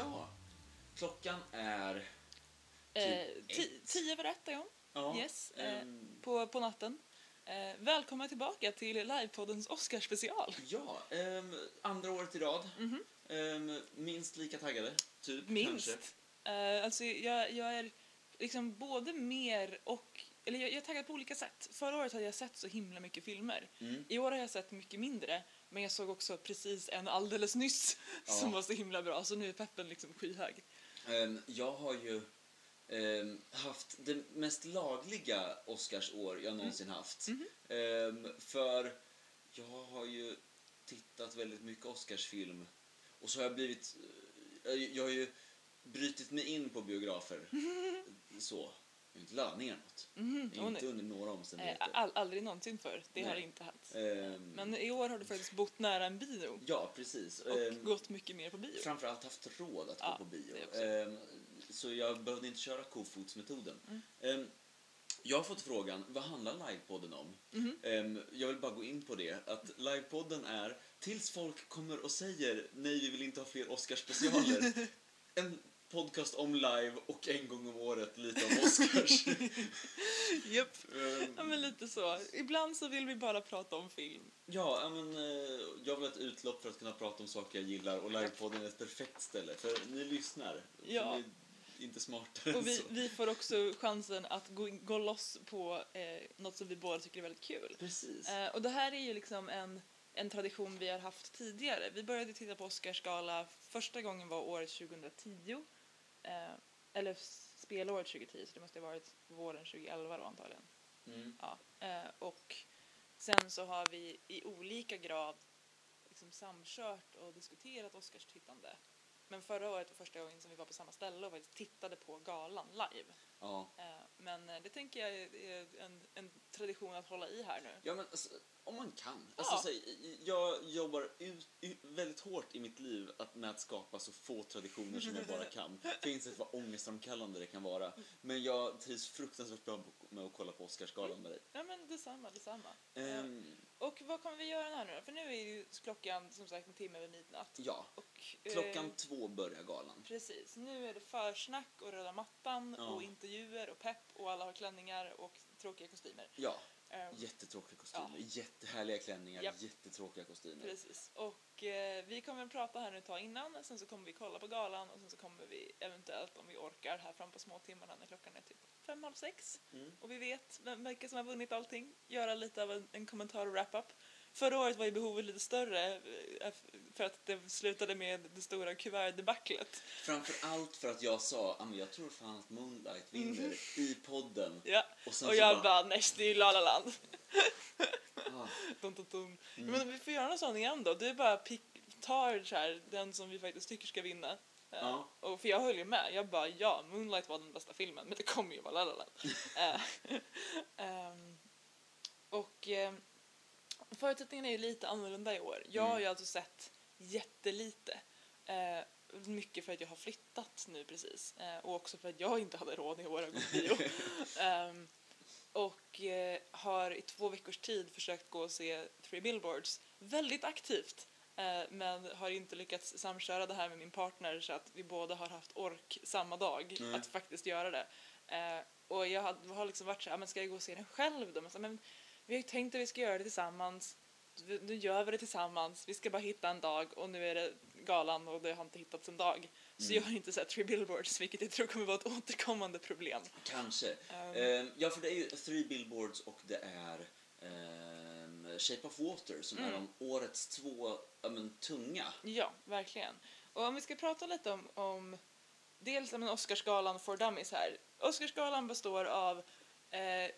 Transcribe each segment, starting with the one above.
Ja, klockan är... Eh, Typ ti- tio över ett är hon. Ja, Yes, eh, ehm, på, på natten. Eh, välkomna tillbaka till livepoddens Oscarsspecial. ja ehm, andra året i rad. Ehm, minst lika taggade, typ. Minst. Eh, alltså jag, jag är liksom både mer och... Eller jag, jag taggad på olika sätt. Förra året hade jag sett så himla mycket filmer. Mm. I år har jag sett mycket mindre. Men jag såg också precis en alldeles nyss Ja. som var så himla bra. Så nu är peppen liksom skyhög. Ehm, jag har ju ehm, haft det mest lagliga Oscarsår jag någonsin haft. Mhm. Ehm, för jag har ju tittat väldigt mycket Oscarsfilm och så har jag blivit... eh, Jag, jag har ju brutit mig in på biografer. så. Har något. Mhm, åh, Inte under några Eh, omständigheter. all, aldrig någonsin förr. Det har Nej. inte hänt. Ehm, Men i år har du faktiskt bott nära en bio. Ja, precis. Och Ehm, gått mycket mer på bio. framförallt haft råd att Ja, gå på bio. Ehm, så jag behövde inte köra kofotsmetoden. Mm. Jag har fått frågan, vad handlar livepodden om? Ehm, jag vill bara gå in på det, att livepodden är tills folk kommer och säger nej, vi vill inte ha fler Oscarsspecialer. en podcast om live och en gång om året lite om Oscars. Japp. Ehm, Ja, men lite så. Ibland så vill vi bara prata om film. Ja, men, eh, jag vill ha ett utlopp för att kunna prata om saker jag gillar och livepodden är ett perfekt ställe för ni lyssnar. Ja. Ni är inte smartare Och än vi, så. vi får också chansen att gå, gå loss på eh, något som vi båda tycker är väldigt kul. Precis. Eh, och det här är ju liksom en, en tradition vi har haft tidigare. Vi började titta på Oscarsgala första gången var året 2010. Eh, eller spelåret 2010, så det måste ha varit våren 2011 då antagligen. Mm. Ja. Eh, och sen så har vi i olika grad liksom samkört och diskuterat Oscarstittande. Men förra året var första gången som vi var på samma ställe och tittade på galan live. Ja. Eh, men eh, det tänker jag är en, en tradition att hålla i här nu. ja, men alltså, om man kan. Ja. Alltså, så, jag jobbar ut, ut, väldigt hårt i mitt liv att, med att skapa så få traditioner som jag bara kan. Det inser vad ångestframkallande det kan vara. Men jag trivs fruktansvärt bra med att kolla på Oscarsgalan med dig. Ja men detsamma, detsamma. Eh, Ehm, och vad kommer vi göra här nu? För nu är ju klockan som sagt en timme över midnatt. ja, Och, eh, klockan två börjar galan. Precis, nu är det försnack och röda mattan Ja. och intervjuer och pepp och alla har klänningar och tråkiga kostymer. Ja, Ehm, jättetråkiga kostymer, jättehärliga klänningar, Japp. jättetråkiga kostymer. Precis. Och eh, vi kommer att prata här nu ett tag innan, sen så kommer vi kolla på galan och sen så kommer vi eventuellt om vi orkar här fram på småtimmarna när klockan är typ fem, halv sex Mm. och vi vet vem, vilka som har vunnit allting, göra lite av en, en kommentar och wrap-up. Förra året var ju behovet lite större eh, för att det slutade med det stora kuvertdebaclet. Framför allt för att jag sa, "Ah, men jag tror fan att Moonlight vinner i podden. Ja, Och sen och jag bara- bara, nej det är ju La La Land. Ah, Dun, dun, dun. Mm. Men vi får göra någon sån igen då. Du bara pick, tar så här, den som vi faktiskt tycker ska vinna. Eh, Ja. Och för jag höll ju med. Jag bara ja, Moonlight var den bästa filmen men det kommer ju vara La La Land. Ehm, och eh, förutsättningarna är ju lite annorlunda i år. Jag har Mm. ju alltså sett jättelite. Eh, mycket för att jag har flyttat nu precis. Eh, och också för att jag inte hade råd i år att gå på bio. Ehm, och eh, har i två veckors tid försökt gå och se Three Billboards väldigt aktivt. Eh, men har inte lyckats samköra det här med min partner så att vi båda har haft ork samma dag Nej. att faktiskt göra det. Eh, och jag har, liksom varit så här, "Ah, men ska jag gå och se den själv då? Men, så, men vi har ju tänkt att vi ska göra det tillsammans. Nu gör vi det tillsammans. Vi ska bara hitta en dag och nu är det galan och det har inte hittats en dag. Så Mm. jag har inte sett Three Billboards vilket jag tror kommer vara ett återkommande problem. kanske. Ehm, ja, för det är ju Three Billboards och det är ehm, Shape of Water som är Mm. de årets två men, tunga. Ja, verkligen. Och om vi ska prata lite om, om dels om Oscarsgalan for Dummies här. Oscarsgalan består av eh,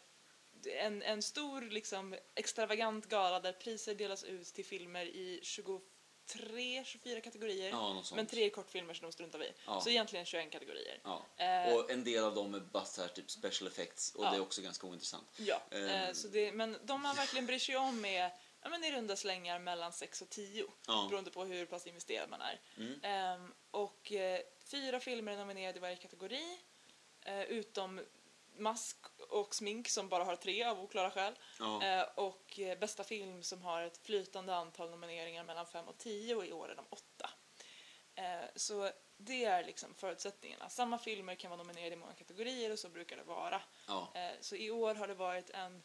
en, en stor liksom, extravagant gala där priser delas ut till filmer i 23, 24 kategorier. Ja, men tre kortfilmer som de struntar vi. Ja. Så egentligen 21 kategorier. Ja. Eh, Och en del av dem är bara så här, typ special effects och det är också ganska ointressant. Ja, Ehm. eh, så det, men de man verkligen bryr sig om är ja, men i runda slängar mellan 6 och 10 Ja. beroende på hur pass investerad man är. Mm. Ehm, och eh, fyra filmer är nominerade i varje kategori eh, utom mask och smink som bara har tre av oklara skäl Ja. eh, och eh, bästa film som har ett flytande antal nomineringar mellan 5 och 10 och i år är de 8. Eh, så det är liksom förutsättningarna. Samma filmer kan vara nominerade i många kategorier och så brukar det vara. Ja. Eh, så i år har det varit en,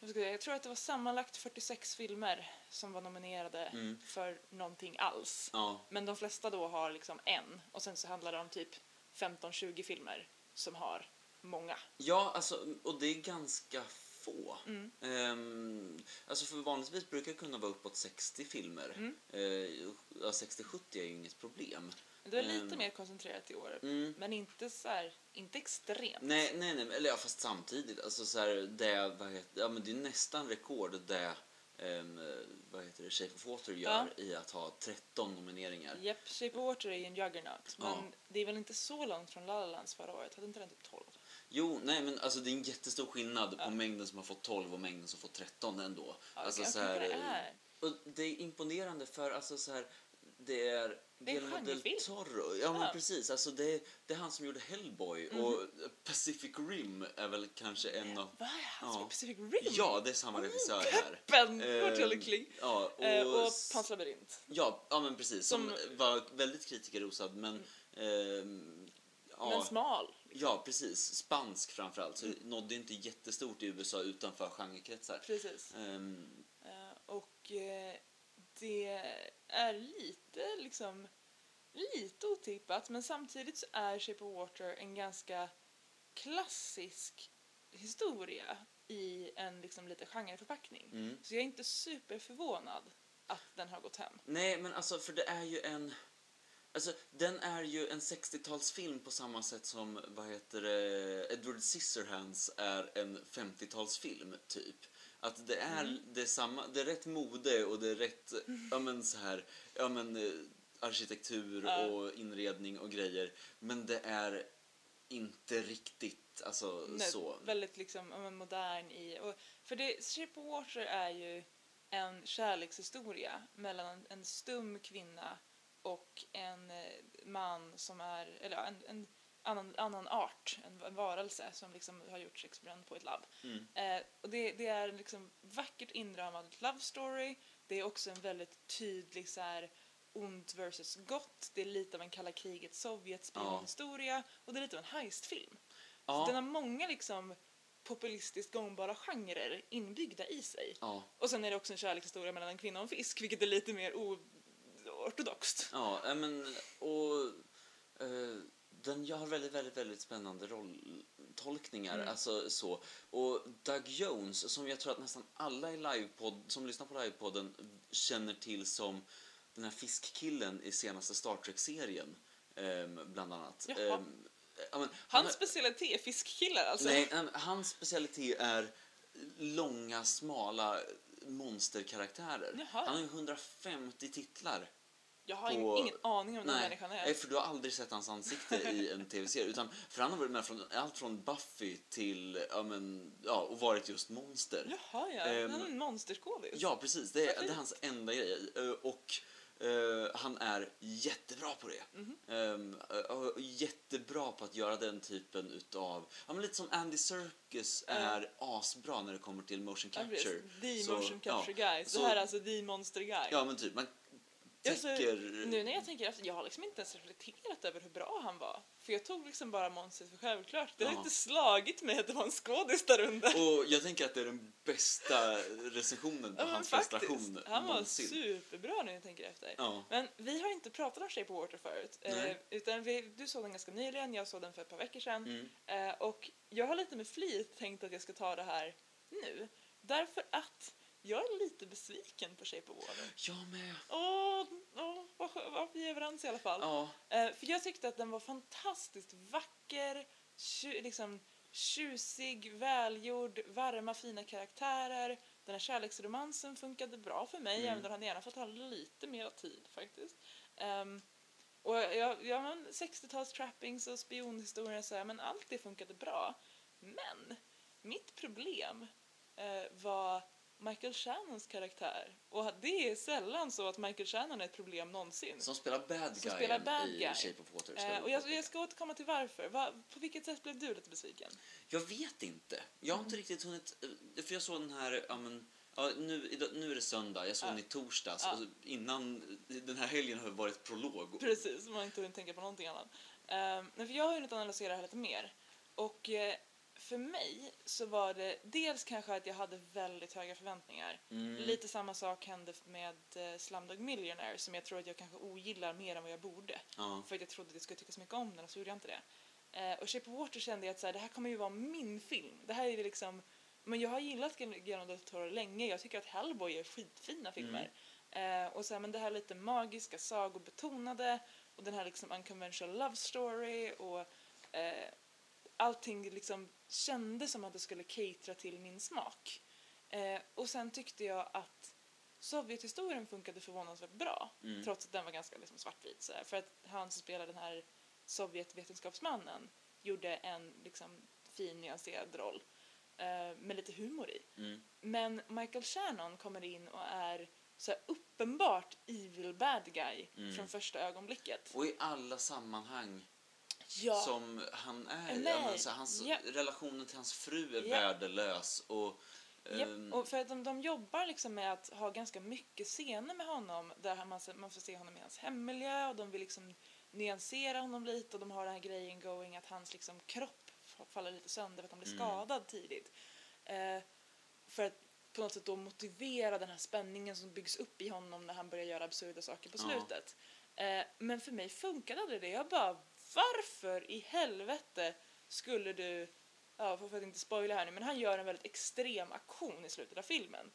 jag, säga, jag tror att det var sammanlagt 46 filmer som var nominerade Mm. för någonting alls. Ja. Men de flesta då har liksom en och sen så handlar det om typ 15-20 filmer som har många. Ja, alltså, och det är ganska få. Mm. Ehm, alltså för vanligtvis brukar det kunna vara uppåt 60 filmer. Mm. Eh, ja, 60-70 är ju inget problem. Det var lite Mm. mer koncentrerat i år. Mm. Men inte så här, inte extremt. Nej, nej, nej, eller ja, fast samtidigt. Alltså så här, det, vad heter, ja, men det är nästan rekord det um, vad heter det, Shape of Water gör i att ha 13 nomineringar. Japp, Shape of Water är ju en juggernaut. Men Ja. det är väl inte så långt från La La Lands förra året? Hade inte den typ 12? Jo, nej men alltså det är en jättestor skillnad Ja. på mängden som har fått 12 och mängden som fått 13 ändå. Ja, alltså så här, det är. Och det är imponerande för alltså så här, det är Det är Guillermo del. Toro. Ja, men Ja. precis. Alltså det, är, det är han som gjorde Hellboy Mhm. och Pacific Rim är väl kanske en av... Vad är han Ja. som är Pacific Rim? Ja, det är samma regissör här. Peppen! Eh. Ja, och, Eh, och Pans labyrint. ja, ja, men precis. Som, Som- var väldigt kritikerrosad, men... ehm, ja, Men smal. Ja, precis. Spansk framförallt. Så nådde inte jättestort i USA utanför genrekretsar. Precis. Ehm, Eh, och eh, det är lite liksom lite otippat men samtidigt så är Shape of Water en ganska klassisk historia i en liksom lite genreförpackning. mm. Så jag är inte superförvånad att den har gått hem. Nej, men alltså för det är ju en... Alltså, den är ju en 60-talsfilm på samma sätt som, vad heter det, Edward Scissorhands är en 50-talsfilm, typ. Att det är, Mm. det är samma, det är rätt mode och det är rätt, ja men så här, ja men eh, arkitektur Ja. och inredning och grejer. Men det är inte riktigt, alltså Nej, så. Väldigt liksom ja, men modern i... Och, för det, Shape of Water är ju en kärlekshistoria mellan en, en stum kvinna och en eh, man som är, eller ja, en, en annan, annan art, en, en varelse som liksom har gjorts experiment på ett labb. Mm. Eh, och det, det är liksom vackert inramad love story. Det är också en väldigt tydlig så här ont versus gott. Det är lite av en kalla kriget Sovjet-spionhistoria och det är lite av en heistfilm. Så den Ja, har många liksom populistiskt gångbara genrer inbyggda i sig. ja. Och sen är det också en kärlekshistoria mellan en kvinna och en fisk, vilket är lite mer oortodoxt. Ja, ja, men och eh, den har väldigt, väldigt, väldigt spännande rolltolkningar. Mm. Alltså så. Och Doug Jones, som jag tror att nästan alla i livepodd, som lyssnar på livepodden känner till som den här fiskkillen i senaste Star Trek-serien, ehm, bland annat. Jaha. Ehm, ja, men, han Hans är- specialitet är fiskkillar alltså. Nej, men hans specialitet är långa, smala monsterkaraktärer. Jaha. Han har ju 150 titlar. Jag har på- ingen aning om den Nej, människan nej, är. för du har aldrig sett hans ansikte i en tv-serie. Utan, för han har varit med från allt från Buffy till, ja men, ja, och varit just monster. Jaha, ja. Ehm, Han är en monsterskådis. Ja, precis. Det är, det är hans enda grej. Eh, Och eh, han är jättebra på det. Mhm. Ehm, och jättebra på att göra den typen utav... Ja, men lite som Andy Serkis Ja. är asbra när det kommer till motion Ja, capture. The Så, motion capture ja. guy. Så, Så- här är alltså the monster guy. Ja, men typ. Man Alltså. Nu när jag tänker efter, jag har liksom inte ens reflekterat över hur bra han var. För jag tog liksom bara monstret för självklart. Det har inte slagit mig att det var en skådis där under. Och jag tänker att det är den bästa recensionen på Ja, hans faktiskt. prestation Han var någonsin. superbra när jag tänker efter. Ja. Men vi har inte pratat om Shape of Water förut. Eh, utan vi, du såg den ganska nyligen, jag såg den för ett par veckor sedan. Mm. Eh, och jag har lite med flit tänkt att jag ska ta det här nu. Därför att jag är lite besviken på Shape of Water. Jag med. Åh, åh vad, vad vi är överens i alla fall. Ja. Eh, för jag tyckte att den var fantastiskt vacker, tju, liksom tjusig, välgjord, varma, fina karaktärer. Den här kärleksromansen funkade bra för mig, Mm. även om den gärna fått ha lite mer tid faktiskt. Ehm, och jag, jag, men 60-tals trappings och spionhistorier så här, men allt det funkade bra. Men mitt problem eh, var Michael Shannons karaktär. Och det är sällan så att Michael Shannon är ett problem någonsin. Som spelar bad guyen spelar bad i guy. Shape of Water. ska Eh, och jag, jag ska återkomma till varför. Va, på vilket sätt blev du lite besviken? Jag vet inte. Jag har Mm. inte riktigt hunnit... eh, För jag såg den här ja, men, Ja, nu, nu är det söndag, jag såg Ja. den i torsdags. Ja. Och innan, den här helgen har varit prolog. Precis, man har inte hunnit tänka på någonting annat. Um, men för jag har hunnit analysera det här lite mer. Och eh, för mig så var det dels kanske att jag hade väldigt höga förväntningar. Mm. Lite samma sak hände med eh, Slumdog Millionaire som jag tror att jag kanske ogillar mer än vad jag borde. Ja. För att jag trodde att jag skulle tycka så mycket om den och så gjorde jag inte det. Eh, och Shape of Water kände jag att så här, det här kommer ju vara min film. Det här är det liksom, men jag har gillat Guillermo del Toro länge. Jag tycker att Hellboy är skitfina filmer. Eh, och så här, men det här lite magiska, sagobetonade och den här liksom unconventional love story och eh, allting liksom kändes som att det skulle catera till min smak. Eh, och sen tyckte jag att Sovjethistorien funkade förvånansvärt bra Mm. trots att den var ganska liksom svartvit. Så här. För att han som spelar den här Sovjetvetenskapsmannen gjorde en liksom fin nyanserad roll eh, med lite humor i. Mm. Men Michael Shannon kommer in och är så här uppenbart evil bad guy Mm. från första ögonblicket. Och i alla sammanhang Ja, som han är. Nej. Ja, så hans, Ja. Relationen till hans fru är värdelös. Och, ehm, och för att de, de jobbar liksom med att ha ganska mycket scener med honom där man, man får se honom i hans hemmiljö och de vill liksom nyansera honom lite och de har den här grejen going att hans liksom kropp faller lite sönder för att han blir Mm. skadad tidigt. Eh, för att på något sätt då motivera den här spänningen som byggs upp i honom när han börjar göra absurda saker på slutet. Eh, men för mig funkade aldrig det. Jag bara, varför i helvete skulle du ja, för att inte spoila här nu, men han gör en väldigt extrem aktion i slutet av filmen.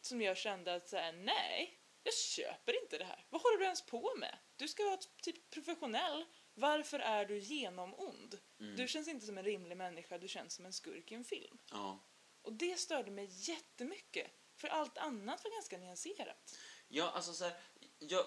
Som jag kände att så här, nej, jag köper inte det här. Vad håller du ens på med? Du ska vara typ professionell. Varför är du genomond? Mm. Du känns inte som en rimlig människa, du känns som en skurk i en film. ja. Och det störde mig jättemycket. För allt annat var ganska nyanserat. Ja, alltså så här, jag,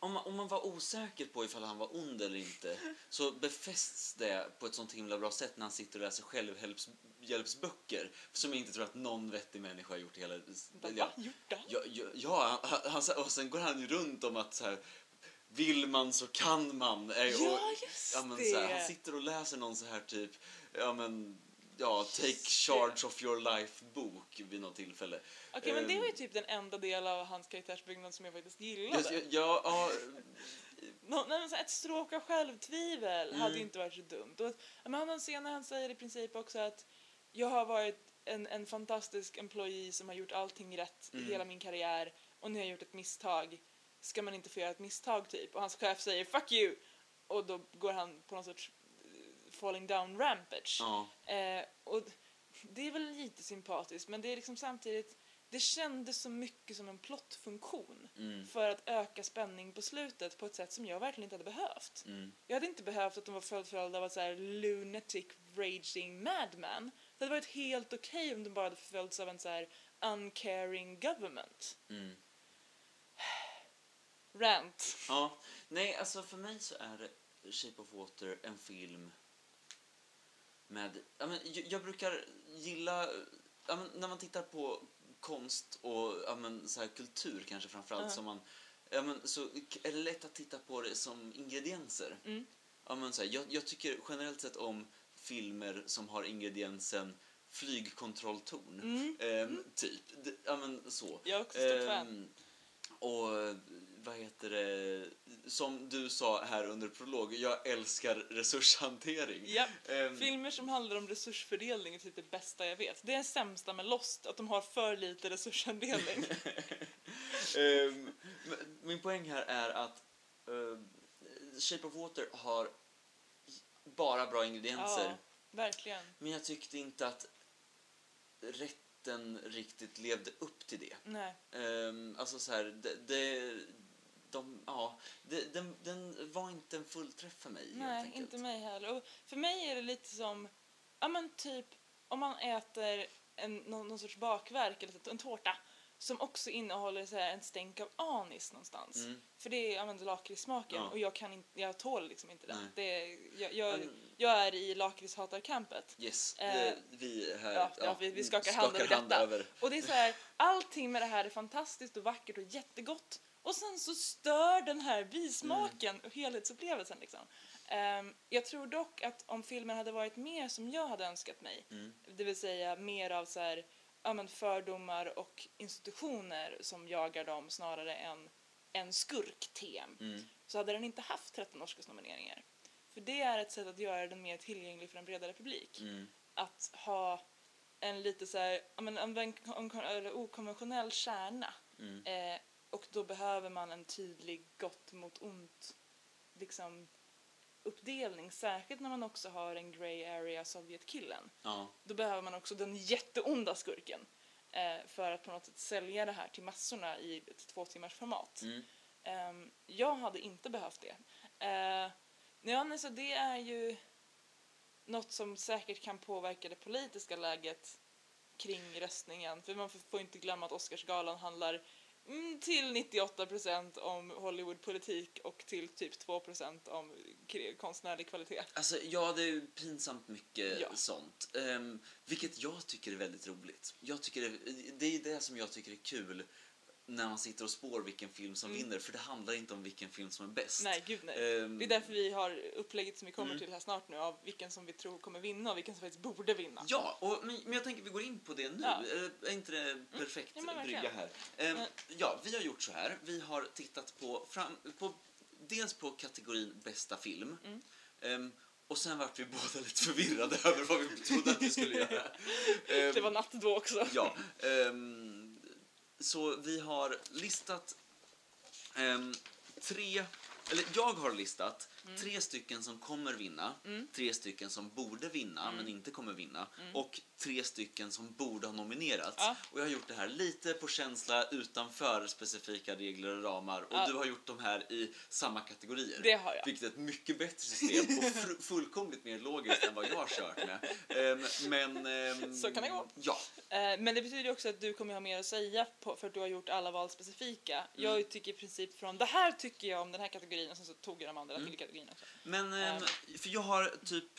om, man, om man var osäker på ifall han var ond eller inte så befästs det på ett sånt himla bra sätt när han sitter och läser självhjälpsböcker som jag inte tror att någon vettig människa har gjort i hela... Bara, Ja? Gjorde han? ja, ja, ja han, han, och sen går han ju runt om att så här, vill man så kan man. Eh, och, Ja, just ja, men, det! så här, han sitter och läser någon så här typ, ja men, ja, take charge of your life-bok vid något tillfälle. Okej, men det Ehm, var ju typ den enda delen av hans karaktärsbyggnad som jag faktiskt gillade. ja, ja, ja, Nå, nej, ett stråk av självtvivel Mm. hade ju inte varit så dumt. Och, att- men han har en scen när han säger i princip också att jag har varit en, en fantastisk employee som har gjort allting rätt Mm. i hela min karriär och nu har jag gjort ett misstag. Ska man inte få göra ett misstag typ? Och hans chef säger 'fuck you' och då går han på någon sorts falling down rampage. ja. Eh, och det är väl lite sympatiskt men det är liksom samtidigt det kändes så mycket som en plottfunktion Mm. för att öka spänning på slutet på ett sätt som jag verkligen inte hade behövt. Mm. Jag hade inte behövt att de var förföljda av ett så här lunatic raging madman. Det hade varit helt okej om de bara hade förföljts av en så här uncaring government. Mm. Rant. Ja, nej, alltså för mig så är Shape of Water en film med... Ja, men, jag, jag brukar gilla... Ja, men, när man tittar på konst och ja, men, så här, kultur kanske framförallt Ja. som man... Ja, men, så är det lätt att titta på det som ingredienser. Mm. Ja, men, så här, jag, jag tycker generellt sett om filmer som har ingrediensen flygkontrolltorn. Mm. Ehm, typ. Det- Ja, men så. Jag är också stort fan. Ehm, och vad heter det, som du sa här under prolog, jag älskar resurshantering. Ja. Ehm, Filmer som handlar om resursfördelning är typ det bästa jag vet. Det är det sämsta med Lost, att de har för lite resursandelning. ehm, men min poäng här är att ehm, Shape of Water har bara bra ingredienser. ja, verkligen. Men jag tyckte inte att rätten riktigt levde upp till det. Nej. Um, alltså så här, det, det, de, ja, det, den, den var inte en fullträff för mig Nej, inte mig heller. Och för mig är det lite som, ja men typ om man äter en, någon, någon sorts bakverk eller en tårta som också innehåller så här en stänk av anis någonstans. Mm. För det är lakritssmaken Ja. och jag, kan inte, jag tål liksom inte den. Nej. Det jag, jag, Men- jag är i lakritshatarcampet. Yes, Eh, vi här ja, ja, vi- vi skakar hand över hand detta. över. Och det är så här, allting med det här är fantastiskt och vackert och jättegott. Och sen så stör den här bismaken och helhetsupplevelsen liksom. Ehm, jag tror dock att om filmen hade varit mer som jag hade önskat mig, Mm. det vill säga mer av så här ja, men fördomar och institutioner som jagar dem snarare än en skurk-tem Mm. så hade den inte haft 13 Oscarsnomineringar. För det är ett sätt att göra den mer tillgänglig för en bredare publik. Mm. Att ha en lite så här, men en, en, en, okonventionell kärna. Mm. Eh, och då behöver man en tydlig gott mot ont liksom, uppdelning. Särskilt när man också har en grey area Sovjetkillen. Ja. Då behöver man också den jätteonda skurken. Eh, för att på något sätt sälja det här till massorna i ett två timmars format. Mm. Ehm, jag hade inte behövt det. Ja, men så det är ju något som säkert kan påverka det politiska läget kring röstningen. För man får inte glömma att Oscarsgalan handlar mm, till 98% om Hollywoodpolitik och till typ 2% om k- konstnärlig kvalitet. Alltså, ja, det är pinsamt mycket Ja. sånt. Ehm, vilket jag tycker är väldigt roligt. Jag tycker det, det är det som jag tycker är kul när man sitter och spår vilken film som Mm. vinner. För det handlar inte om vilken film som är bäst. Nej, gud nej. Ehm, Det är därför vi har upplägget som vi kommer Mm. till här snart nu av vilken som vi tror kommer vinna och vilken som faktiskt borde vinna. Ja, och, men, men jag tänker vi går in på det nu. Ja. Eh, Är inte det perfekt Ja, men verkligen. brygga här? Men- ja, vi har gjort så här. Vi har tittat på, fram, på dels på kategorin bästa film. Mm. Ehm, och sen vart vi båda lite förvirrade över vad vi trodde att vi skulle göra. Det var natt då också. Ja. ehm, så vi har listat ehm, tre, eller jag har listat Mm. tre stycken som kommer vinna, tre stycken som borde vinna Mm. men inte kommer vinna och tre stycken som borde ha nominerats. Ja. Och jag har gjort det här lite på känsla utanför specifika regler och ramar och Ja. du har gjort de här i samma kategorier. Det har jag. Vilket är ett mycket bättre system och fullkomligt mer logiskt än vad jag har kört med. Ehm, men... ehm, Så kan det gå. Ja. Eh, Men det betyder också att du kommer ha mer att säga på, för att du har gjort alla val specifika. Jag tycker i princip från det här tycker jag om den här kategorin och sen så tog jag de andra till kategorin också. Men, ehm, för jag har typ,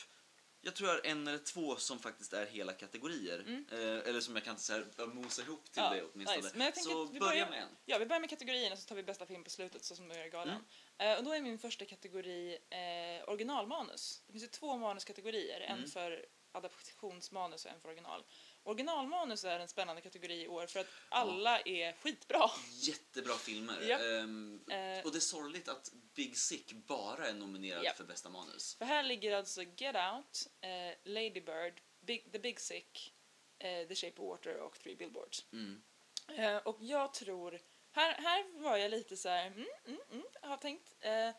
jag tror jag har en eller två som faktiskt är hela kategorier. Eh, eller som jag kan så här, mosa ihop till Ja, det åtminstone. nice. Men jag så vi börja med en. Ja, vi börjar med kategorierna så tar vi bästa film på slutet så som vi gör i galan. Eh, och då är min första kategori eh, originalmanus. Det finns ju två manuskategorier, en för adaptionsmanus och en för original. Originalmanus är en spännande kategori i år för att alla är skitbra. Jättebra filmer. Ja. Ehm, Eh. och det är sorgligt att Big Sick bara är nominerad Ja. för bästa manus. För här ligger alltså Get Out, eh, Lady Bird, Big, The Big Sick, eh, The Shape of Water och Three Billboards. Mm. Eh, och jag tror, här, här var jag lite så här, mm, mm, mm, har tänkt. Eh,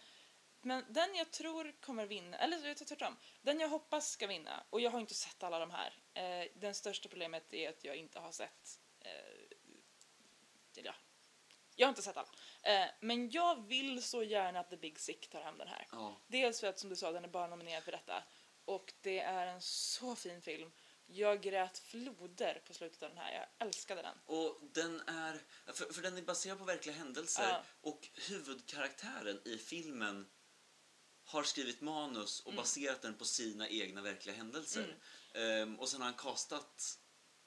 men den jag tror kommer vinna, eller jag tar tvärtom, den jag hoppas ska vinna, och jag har inte sett alla de här. Eh, den största problemet är att jag inte har sett, eh, ja, jag har inte sett alla. Eh, men jag vill så gärna att The Big Sick tar hem den här. Ja. Dels för att som du sa, den är bara nominerad för detta. Och det är en så fin film. Jag grät floder på slutet av den här. Jag älskade den. Och den är, för, för den är baserad på verkliga händelser Ja. och huvudkaraktären i filmen har skrivit manus Mm. och baserat den på sina egna verkliga händelser. Ehm, och sen har han castat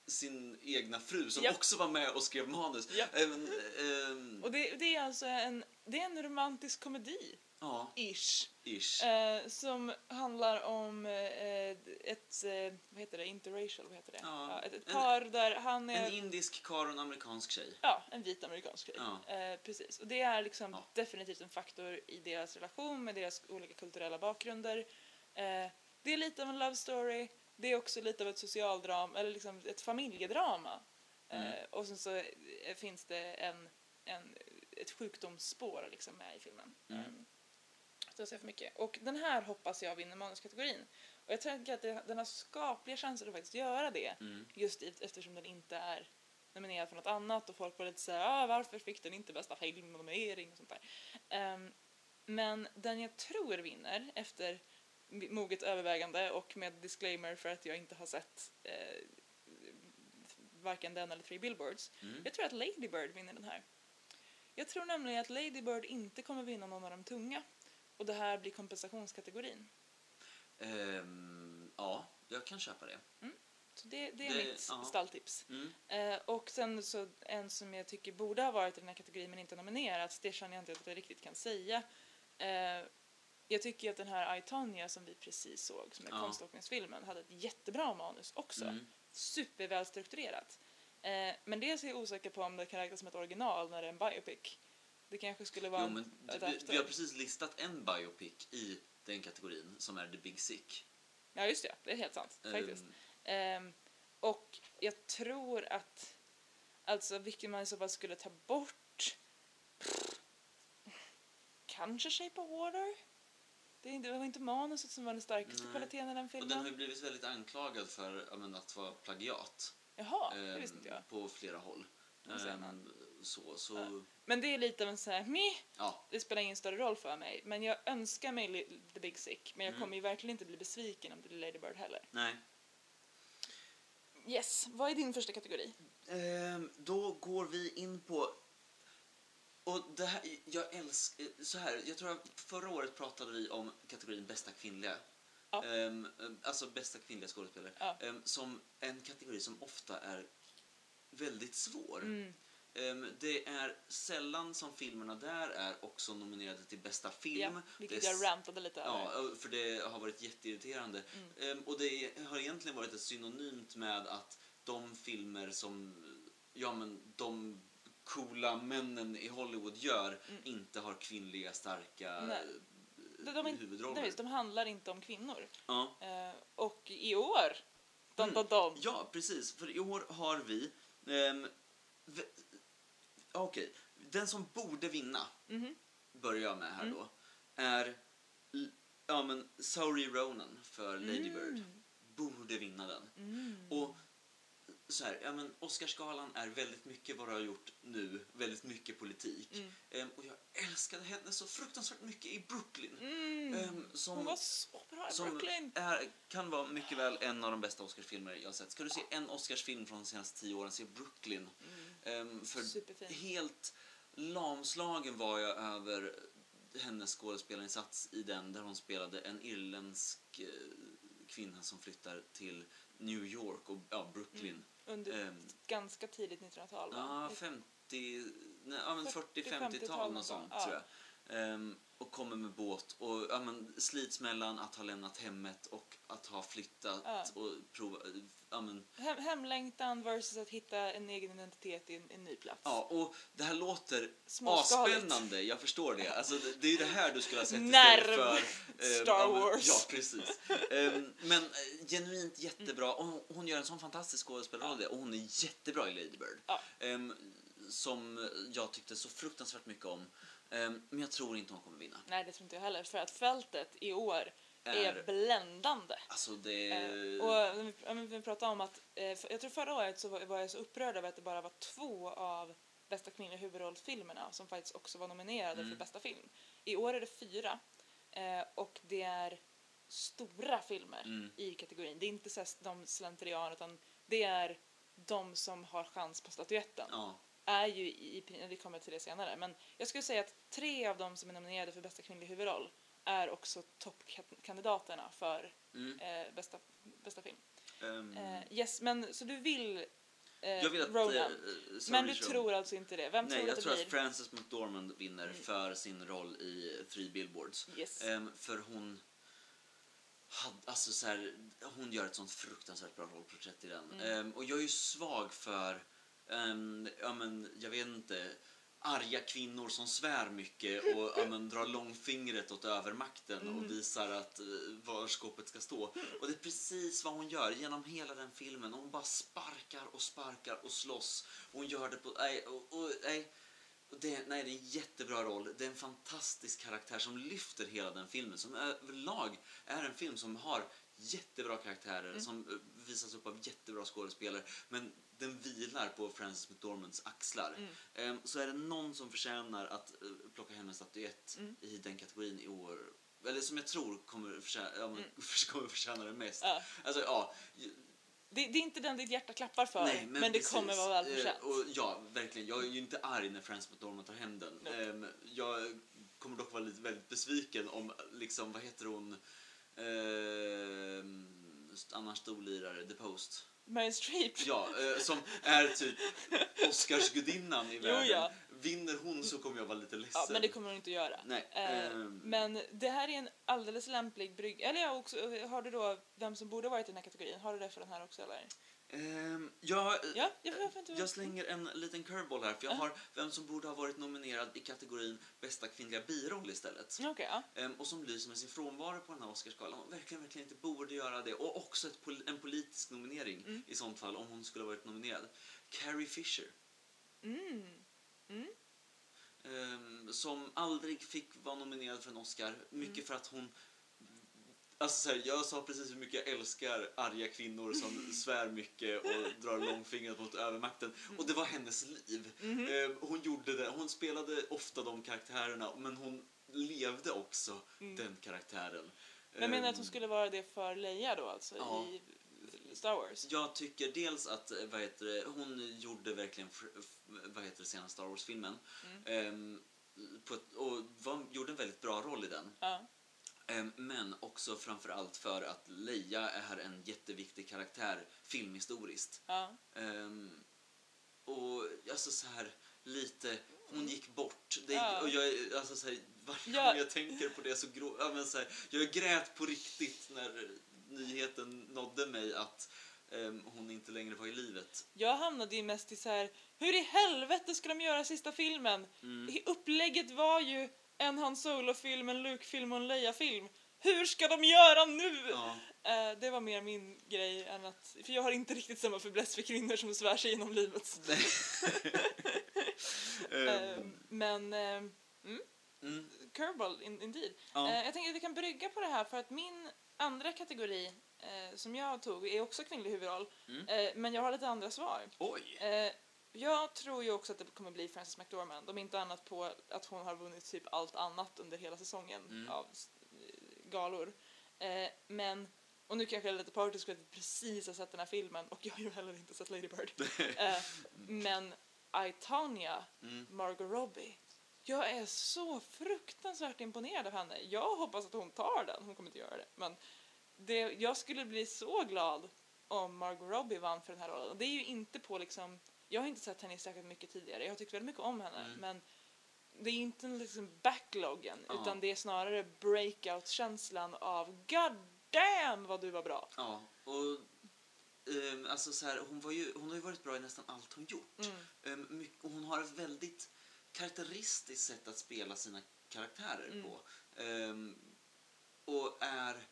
sin egna fru som Japp. också var med och skrev manus. Japp. Ehm, ehm, Och det, det är alltså en, det är en romantisk komedi, ja, ish. ish. Eh, som handlar om eh, ett, eh, vad heter det, interracial, vad heter det? Ja, ett, ett en- par där han är... En indisk karl och en amerikansk tjej. Ja, en vit amerikansk tjej. Ja. Eh, precis. Och det är liksom Ja. definitivt en faktor i deras relation med deras olika kulturella bakgrunder. Eh, det är lite av en love story. Det är också lite av ett socialdrama, eller liksom ett familjedrama. Mm. Eh, och sen så eh, finns det en, en, ett sjukdomsspår liksom med i filmen. Mm. Jag säger för mycket. Och den här hoppas jag vinner manuskategorin. Och jag tänker att det, den har skapliga chanser att faktiskt göra det. Mm. Just eftersom den inte är nominerad för något annat och folk var lite såhär, ah, varför fick den inte bästa filmnominering och sånt där. Ehm, men den jag tror vinner efter moget övervägande och med disclaimer för att jag inte har sett eh, varken den eller Three Billboards. Mm. Jag tror att Lady Bird vinner den här. Jag tror nämligen att Lady Bird inte kommer vinna någon av de tunga. Och det här blir kompensationskategorin. Ehm, ja, jag kan köpa det. Så det, det är Det- mitt ja. stalltips. Mm. Eh, och sen så en som jag tycker borde ha varit i den här kategorin men inte nominerats, det känner jag inte att jag riktigt kan säga. Eh, jag tycker att den här I, Tonya som vi precis såg, som är Ja. konståkningsfilmen, hade ett jättebra manus också. Mm. Supervälstrukturerat. Eh, men dels är jag osäker på om det kan räknas som ett original när det är en biopic. Det kanske skulle vara Jo, en men vi, adapter. vi har precis listat en biopic i den kategorin som är The Big Sick. Ja, just det. Det är helt sant. Faktiskt. Ehm, Ehm, och jag tror att, alltså vilken man i så fall skulle ta bort, kanske Shape of Water? Det, inte, det var inte manuset som var den starkaste Nej. kvaliteten i den och filmen. den har ju blivit väldigt anklagad för men, att vara plagiat. Jaha, det ehm, visste inte jag. På flera håll. Ehm, så, så, Ja. Men det är lite av en sån här, meh, ja. det spelar ingen större roll för mig. Men jag önskar mig The Big Sick, men jag Mm. kommer ju verkligen inte bli besviken om det blir Lady Bird heller. Nej. Yes, vad är din första kategori? Ehm, då går vi in på... Och det här, jag älskar... Så här, jag tror att förra året pratade vi om kategorin bästa kvinnliga. Ja. Ehm, alltså bästa kvinnliga skådespelare. Ja. Ehm, som en kategori som ofta är väldigt svår. Mm. Ehm, det är sällan som filmerna där är också nominerade till bästa film. Ja, vilket Det är jag rantade lite över. Ja, för det har varit jätteirriterande. Mm. Ehm, och det har egentligen varit ett synonymt med att de filmer som ja, men de coola männen i Hollywood gör Mm. inte har kvinnliga starka Nej. De, är huvudroller. nej, de handlar inte om kvinnor. Ja. Eh, och i år, dun, Mm. dun, dun, ja, precis. För i år har vi... Um, Okej, den som borde vinna, Mhm. börjar jag med här Mm. då, är l- ja, men Saoirse Ronan för Lady Bird. Borde vinna den. Mm. Och så här, ja men Oscarsgalan är väldigt mycket vad du har gjort nu, väldigt mycket politik. Mm. Ehm, och jag älskade henne så fruktansvärt mycket i Brooklyn. Mm. Ehm, som Hon var så bra i som Brooklyn. är, kan vara mycket väl en av de bästa Oscarsfilmer jag har sett. Ska du se en Oscarsfilm från de senaste tio åren, se Brooklyn. Ehm, för Superfin. helt lamslagen var jag över hennes skådespelarinsats i den där hon spelade en irländsk eh, kvinna som flyttar till New York och ja, Brooklyn. Under Ehm, ganska tidigt 1900-tal va? Ja, 50, nej, ja, men 40, 40-50-tal 50-tal något sånt ja. tror jag. Ehm, och kommer med båt och ja, men, slits mellan att ha lämnat hemmet och att ha flyttat Ja. och prova, ja, men, Hem, hemlängtan versus att hitta en egen identitet i en, en ny plats. ja, och det här låter asspännande, jag förstår det. Alltså, det, det är ju det här du skulle ha sett istället för... ehm, Star Wars. Ja, precis. Ehm, men eh, genuint jättebra och hon, hon gör en sån fantastisk skådespelarroll Ja. och hon är jättebra i Lady Bird. Ja. Ehm, som jag tyckte så fruktansvärt mycket om. Ehm, men jag tror inte hon kommer vinna. Nej, det tror inte jag heller. För att fältet i år är, Är- bländande. Alltså det... Eh, och vi, pratade om att, eh, jag tror förra året så var, jag så upprörd över att det bara var två av bästa kvinnliga huvudrollsfilmerna som faktiskt också var nominerade Mm. för bästa film. I år är det fyra eh, och det är stora filmer Mm. i kategorin. Det är inte så de slentrian utan det är de som har chans på statyetten. Ja. Är ju i, vi kommer till det senare, men jag skulle säga att tre av de som är nominerade för bästa kvinnliga huvudroll är också toppkandidaterna för Mm. eh, bästa, bästa film. Ehm, Eh, yes, men så du vill eh, jag vill att... Ronan, eh, men Saoirse du Ronan- tror alltså inte det? Vem Nej, tror jag att tror det att blir? Frances McDormand vinner Mm. för sin roll i Three Billboards. Yes. Ehm, för hon... Hade, alltså så här, hon gör ett sånt fruktansvärt bra rollporträtt i den. Mm. Ehm, och jag är ju svag för, ehm, ja men, jag vet inte, arga kvinnor som svär mycket och ja, men, drar långfingret åt övermakten Mm. och visar att eh, var skåpet ska stå. Och det är precis vad hon gör genom hela den filmen. Hon bara sparkar och sparkar och slåss. Hon gör det på... Nej, och, och, nej. Det, nej, det är en jättebra roll. Det är en fantastisk karaktär som lyfter hela den filmen. Som överlag är en film som har jättebra karaktärer som eh, visas upp av jättebra skådespelare. Men den vilar på Frances McDormands axlar. Mm. Ehm, så är det någon som förtjänar att eh, plocka hem en statyett Mm. i den kategorin i år eller som jag tror kommer förtjäna, ja, men, kommer förtjäna det mest. Ja. Alltså, ja, Det, det är inte den ditt hjärta klappar för, Nej, men, men, det kommer vara Eh, välförtjänt. och Ja, verkligen. Jag är ju inte arg när Frances McDormand tar hem den. Ehm, jag kommer dock vara lite väldigt besviken om, liksom, vad heter hon, ehm, annan storlirare, The Post. Meryl Streep. Ja, eh, som är typ Oscarsgudinnan i världen. ja. vinner hon så kommer jag vara lite ledsen. Ja, men det kommer hon inte att göra. Nej. Eh, ehm, Men det här är en alldeles lämplig brygg... Eller jag också, har du då vem som borde varit i den här kategorin? Har du det för den här också eller? Ehm, jag, Ja, jag, jag, slänger en liten curveball här, för jag Ja. har vem som borde ha varit nominerad i kategorin bästa kvinnliga biroll istället. Okej, ja. Ehm, och som lyser med sin frånvaro på den här Oscarsgalan och verkligen, verkligen inte borde göra det. Och också pol- en politisk nominering Mm. i sånt fall, om hon skulle ha varit nominerad. Carrie Fisher. Mm. Mm. ehm, som aldrig fick vara nominerad för en Oscar. Mycket Mm. för att hon... Alltså så här, jag sa precis hur mycket jag älskar arga kvinnor som svär mycket och drar långfingret mot övermakten. Och det var hennes liv. Ehm, hon gjorde det. Hon spelade ofta de karaktärerna, men hon levde också Mm. den karaktären. Men menar att hon Ehm, skulle vara det för Leia då alltså Ja. i Star Wars? Jag tycker dels att eh, vad heter det, hon gjorde verkligen vad heter det, senaste Star Wars-filmen. Mm. Ett, och var, gjorde en väldigt bra roll i den. Ja. Ehm, men också framför allt för att Leia är en jätteviktig karaktär filmhistoriskt. ja. Ehm, och alltså så här lite, hon gick bort. Det, Ja. Och jag, alltså så här, varje Ja. gång jag tänker på det så, grå, ja, men så här, jag grät på riktigt när nyheten nådde mig att ehm, hon inte längre var i livet. Jag hamnade ju mest i så här, hur i helvete ska de göra sista filmen? Mm. Upplägget var ju en Han Solo-film, en Luke-film och en Leia-film. Hur ska de göra nu? Ja. Eh, det var mer min grej än att, för jag har inte riktigt samma fäbless för kvinnor som svär sig genom livet. Eh, men, eh, mm. curveball in, indeed. Ja. Eh, jag tänker att vi kan brygga på det här för att min andra kategori eh, som jag tog är också kvinnlig huvudroll. Mm. Eh, men jag har lite andra svar. Oj! Jag tror ju också att det kommer bli Frances McDormand, om inte annat på att hon har vunnit typ allt annat under hela säsongen Mm. av galor. Eh, men, och nu kanske jag är lite partisk för att jag precis har sett den här filmen och jag har ju heller inte sett Lady Bird. Eh, men I, Mm. Margot Robbie. Jag är så fruktansvärt imponerad av henne. Jag hoppas att hon tar den. Hon kommer inte göra det. Men det, jag skulle bli så glad om Margot Robbie vann för den här rollen. Och det är ju inte på liksom... Jag har inte sett henne särskilt mycket tidigare. Jag har tyckt väldigt mycket om henne. Mm. Men det är inte liksom backloggen. Ja. Utan det är snarare breakout-känslan av God damn vad du var bra. Ja, och ehm, alltså så här, hon, var ju, hon har ju varit bra i nästan allt hon gjort. Mm. Ehm, mycket, och hon har ett väldigt karaktäristiskt sätt att spela sina karaktärer Mm. på. Ehm, och är...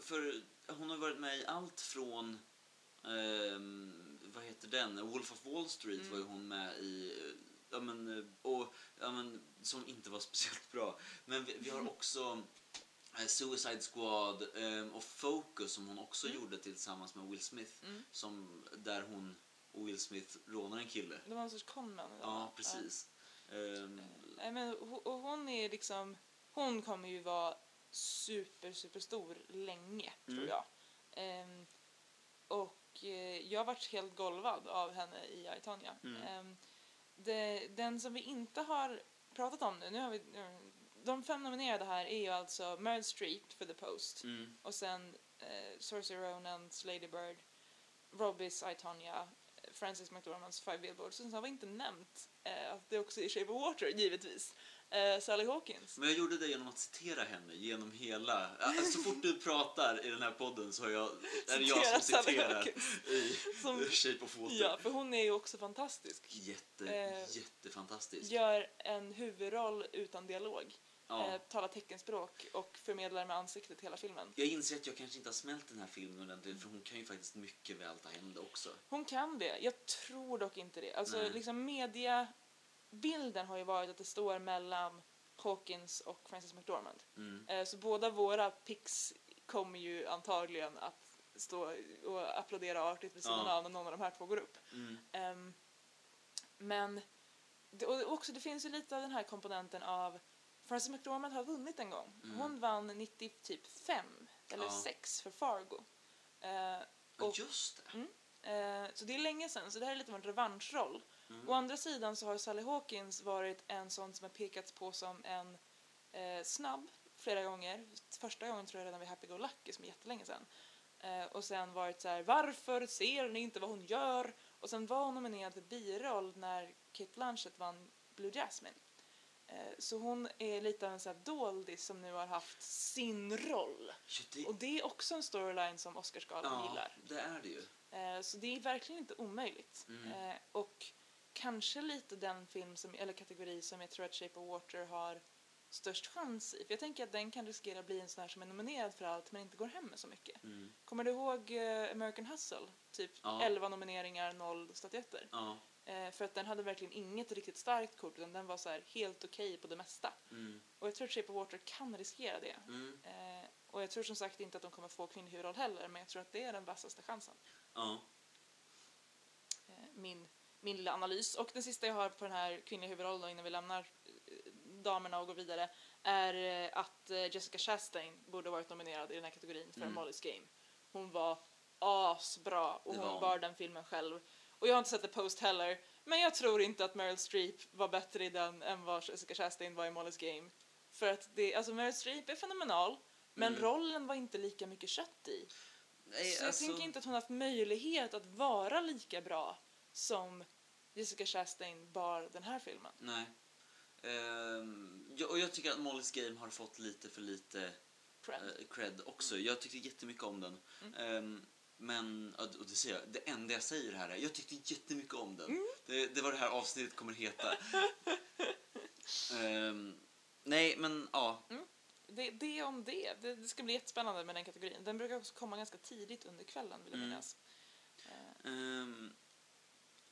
För hon har varit med i allt från... ehm, vad heter den? Wolf of Wall Street Mm. var ju hon med i. eh, Ja, men, eh, och, ja, men, som inte var speciellt bra. Men vi, vi har också eh, Suicide Squad ehm, och Focus som hon också Mm. gjorde tillsammans med Will Smith. Mm. Som, där hon och Will Smith rånar en kille. Det var en sorts conman. Ja, precis. Ehm, Nej, men, ho- och hon är liksom... Hon kommer ju vara super, super stor länge, tror Mm. jag. Ehm, och jag har varit helt golvad av henne i Tonya. Mm. Ehm, det, den som vi inte har pratat om nu, nu har vi... De fem nominerade här är ju alltså Meryl Streep för The Post mm, och sen eh, Saoirse Ronans Lady Bird, Tonya, eh, Frances McDormands Five Billboards. Sen har vi inte nämnt eh, att det också är Shape of Water, givetvis. Eh, Sally Hawkins. Men jag gjorde det genom att citera henne genom hela... Alltså, så fort du pratar i den här podden så är, jag, är det jag som Sally citerar Hawkins. i Som, Shape of Water. ja, för hon är ju också fantastisk. Jätte, Eh, jättefantastisk. Gör en huvudroll utan dialog. Ja. Eh, talar teckenspråk och förmedlar med ansiktet hela filmen. Jag inser att jag kanske inte har smält den här filmen ordentligt för hon kan ju faktiskt mycket väl ta hem det också. Hon kan det. Jag tror dock inte det. Alltså, Nej. liksom mediabilden har ju varit att det står mellan Hawkins och Frances McDormand. Mm. Eh, Så båda våra picks kommer ju antagligen att stå och applådera artigt vid sidan Ja. av när någon av de här två går upp. Mm. Ehm, men det, och också, det finns ju lite av den här komponenten av Frances McDormand har vunnit en gång. Mm. Hon vann 95 eller Ja. 6 för Fargo. Ja, Och- just det. Eh, så det är länge sedan, så det här är lite av en revanschroll. Mm. Å andra sidan så har Sally Hawkins varit en sån som har pekats på som en eh, snabb flera gånger. Första gången tror jag redan vid Happy Go Lucky som är jättelänge sedan. Eh, och sen varit så här, varför ser ni inte vad hon gör? Och sen var hon nominerad för biroll när Kate Blanchett vann Blue Jasmine. Eh, så hon är lite av en sån här doldis som nu har haft sin roll. Det, Och det är också en storyline som Oscarsgalan ja, gillar. det är det ju. Eh, Så det är verkligen inte omöjligt. Mm. Eh, Och kanske lite den film som, eller kategori som jag tror att Shape of Water har störst chans i. För jag tänker att den kan riskera bli en sån här som är nominerad för allt men inte går hem med så mycket. Mm. Kommer du ihåg eh, American Hustle? Typ Ja. 11 nomineringar, 0 statyetter. Ja. Eh, För att den hade verkligen inget riktigt starkt kort utan den var så här helt okej på det mesta. Mm. Och jag tror att Shape of Water kan riskera det. Mm. Eh, Och jag tror som sagt inte att de kommer få kvinnlig huvudroll heller men jag tror att det är den vassaste chansen. Ja. min, min lilla analys. Och den sista jag har på den här kvinnliga huvudrollen innan vi lämnar eh, damerna och går vidare är eh, att eh, Jessica Chastain borde varit nominerad i den här kategorin för Mm. Molly's Game. Hon var asbra och hon var bar den filmen själv. Och jag har inte sett The Post heller, men jag tror inte att Meryl Streep var bättre i den än vad Jessica Chastain var i Molly's Game. För att det, alltså Meryl Streep är fenomenal, men Mm. rollen var inte lika mycket kött i. Nej, Så jag alltså, tänker inte att hon haft möjlighet att vara lika bra som Jessica Chastain bar den här filmen. Nej. Ehm, jag, och jag tycker att Molly's Game har fått lite för lite Cred. eh, cred också. Jag tyckte jättemycket om den. Mm. Ehm, men, och det, säger jag, det enda jag säger här är jag tyckte jättemycket om den. Mm. Det, det var det här avsnittet kommer heta. Ehm, nej, men ja. Det, det om det. det. Det ska bli jättespännande med den kategorin. Den brukar också komma ganska tidigt under kvällen vill jag Mm. minnas. Ehm,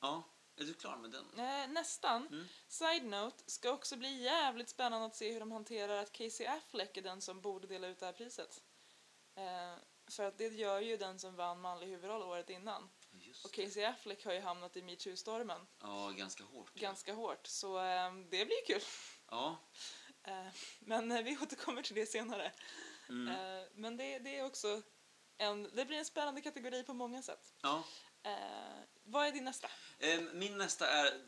ja, är du klar med den? Eh, nästan. Mm. Side note, ska också bli jävligt spännande att se hur de hanterar att Casey Affleck är den som borde dela ut det här priset. Eh, för att det gör ju den som vann manlig huvudroll året innan. Och. Casey Affleck har ju hamnat i metoo-stormen Ja, ganska hårt. ja. ganska hårt. Så eh, det blir kul. Ja. Eh, men eh, vi återkommer till det senare. Mm. Eh, men det, det är också en, det blir en spännande kategori på många sätt. ja. Vad är din nästa? Ehm, min nästa är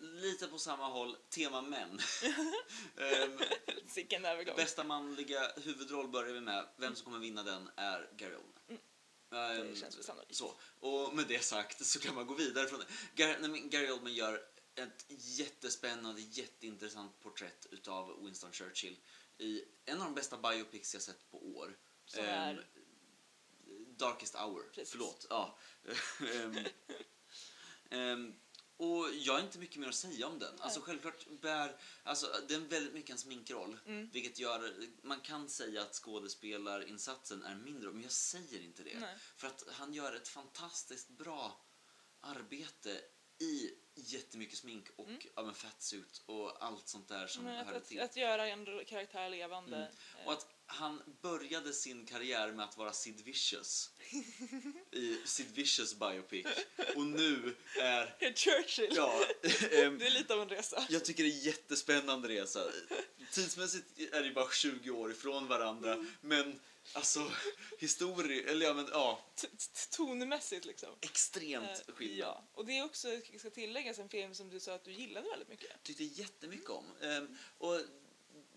lite på samma håll, tema män. Ehm, Sicken övergång. bästa manliga huvudroll börjar vi med. Vem som kommer vinna den är Gary Oldman. Mm. Ehm, Det känns väl sannolikt. så. Och med det sagt så kan man gå vidare från det. Gary, Gary Oldman gör ett jättespännande, jätteintressant porträtt utav Winston Churchill i en av de bästa biopics jag sett på år. Som Ehm, är? Darkest Hour. Precis. Förlåt. Ja. Ehm, och jag har inte mycket mer att säga om den. Alltså självklart bär, alltså det är väldigt mycket en sminkroll. Mm. Vilket gör, man kan säga att skådespelarinsatsen är mindre, men jag säger inte det. Nej. För att han gör ett fantastiskt bra arbete i jättemycket smink och Mm. en fatsuit och allt sånt där som Men hör att, att, till. att göra en karaktär levande. Mm. eh, Och att han började sin karriär med att vara Sid Vicious i Sid Vicious biopic och nu är Churchill. ja, ehm, Det är lite av en resa. jag tycker det är en jättespännande resa. Tidsmässigt är det bara 20 år ifrån varandra men alltså historia eller ja men ja T- t- Tonmässigt liksom. extremt Eh, skillnad. Ja, och det är också, ska tilläggas, en film som du sa att du gillade väldigt mycket. Tyckte jättemycket om. Ehm, och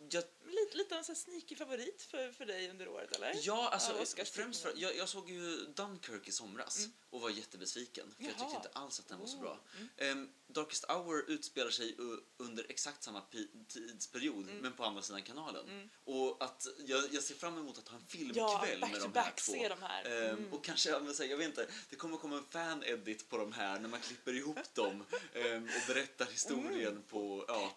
jag Lite, lite av en sån sneaky favorit för, för dig under året, eller? Ja, alltså främst för, jag, jag såg ju Dunkirk i somras Mm. och var jättebesviken. För jag tyckte inte alls att den var så bra. mm. Ehm, Darkest Hour utspelar sig under exakt samma tidsperiod, Mm. men på andra sidan kanalen. Mm. Och att jag, jag ser fram emot att ha en filmkväll Ja, med de här två. se de här. Mm. Och kanske, jag vet inte, det kommer komma en fan-edit på de här när man klipper ihop dem ehm, och berättar historien på, ja.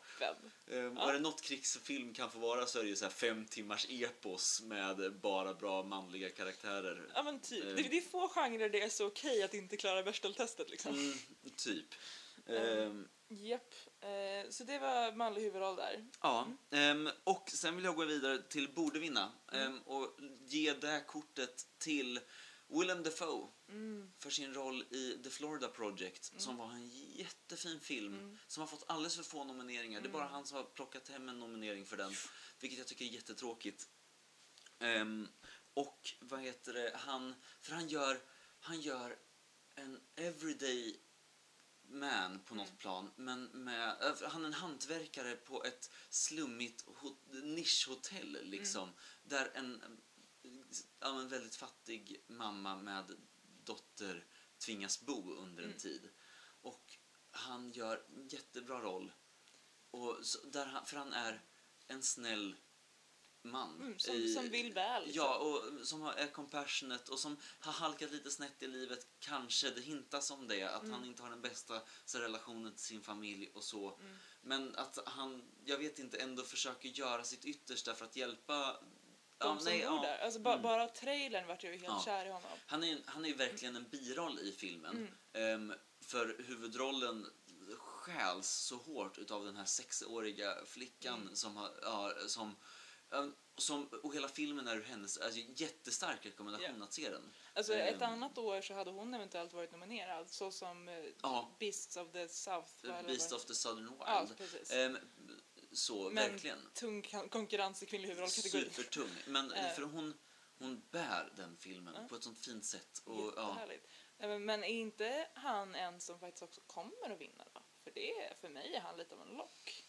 Är det något krigsfilm kan få vara så är det ju så fem timmars epos med bara bra manliga karaktärer. Ja men typ. Eh. Det, det är få genrer det är så okej att inte klara Bechdel-testet liksom. Mm, typ. Mm. Ehm, Japp. Eh, så det var manlig huvudroll där. ja, ehm, och sen vill jag gå vidare till Borde vinna Mm. ehm, och ge det kortet till Willem Dafoe Mm. för sin roll i The Florida Project som var en jättefin film Mm. som har fått alldeles för få nomineringar. Det är bara Mm. han som har plockat hem en nominering för den, vilket jag tycker är jättetråkigt. Ehm, och vad heter det, han, för han gör, han gör en everyday man på något Mm. plan, men med, äh, han är en hantverkare på ett slummigt ho- nischhotell liksom, Mm. där en, ja, en väldigt fattig mamma med dotter tvingas bo under en Mm. tid. Och han gör en jättebra roll. och så, där han, för han är en snäll man. Mm, som, i- som vill väl. Liksom. Ja, och som är compassionate och som har halkat lite snett i livet. Kanske, det hintas om det, att Mm. han inte har den bästa så, relationen till sin familj och så. Mm. Men att han, jag vet inte, ändå försöker göra sitt yttersta för att hjälpa De Ja, som nej, bor ja. där. Alltså, ba, Mm. Bara av trailern vart jag ju helt Ja. kär i honom. Han är, han är verkligen en biroll i filmen. Ehm, för huvudrollen stjäls så hårt utav den här sexåriga flickan Mm. som har, ja, som, ehm, som, och hela filmen är hennes, alltså jättestark rekommendation Ja. att se den. Alltså ett Ehm. annat år så hade hon eventuellt varit nominerad så som Ja. Beasts of the South. The eller Beast vad- of the Southern Wild. Ja. Ehm, så, Men verkligen. tung konkurrens i kvinnlig huvudrollkategori. Supertung. Men Eh. för hon, hon bär den filmen Ja. på ett sånt fint sätt. Och, ja. Jättehärligt. Eh, Men är inte han en som faktiskt också kommer att vinna? För det, för mig är han lite av en lock.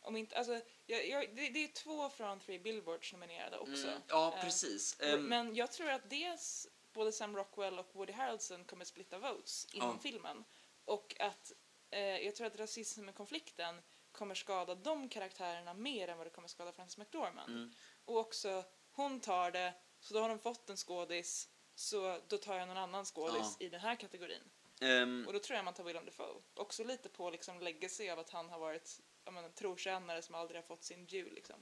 Om inte, alltså, jag, jag, det, det är två från Three Billboards nominerade också. Mm, ja, Eh, precis. Ehm, Men jag tror att dels både Sam Rockwell och Woody Harrelson kommer splitta votes inom Ja. filmen. Och att eh, jag tror att rasismkonflikten kommer skada de karaktärerna mer än vad det kommer skada Frances McDormand. Mm. Och också, hon tar det, så då har de fått en skådis, så då tar jag någon annan skådis i den här kategorin. Um, Och då tror jag man tar Willem Dafoe. Också lite på liksom legacy av att han har varit jag menar, trotjänare som aldrig har fått sin due liksom.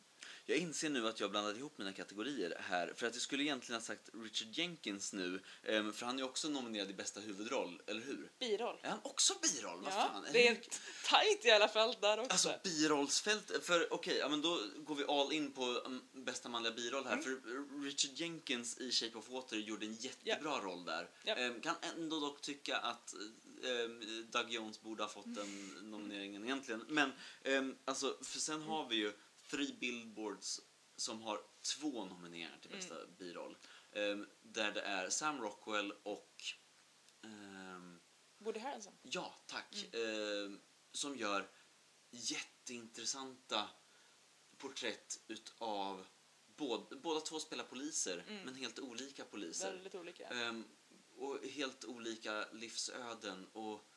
Jag inser nu att jag blandade ihop mina kategorier här. För att jag skulle egentligen ha sagt Richard Jenkins nu. ehm, för han är också nominerad i bästa huvudroll, eller hur? Biroll. Är han också biroll? Vad Ja, fan? det är ett tajt i alla fall där också. Alltså birollsfält, för okej, ja, men då går vi all in på um, bästa manliga biroll här. Mm. För Richard Jenkins i Shape of Water gjorde en jättebra roll där. Ja. Ehm, kan ändå dock tycka att um, Doug Jones borde ha fått den nomineringen egentligen. Men alltså, för sen har vi ju Three Billboards som har två nomineringar till bästa Mm. biroll. Ehm, där det är Sam Rockwell och ehm, Woody Harrelson. Ja, tack. Mm. Eh, som gör jätteintressanta porträtt utav båda, båda två spelar poliser, Mm. men helt olika poliser. Väldigt olika. Ehm, och helt olika livsöden. Och,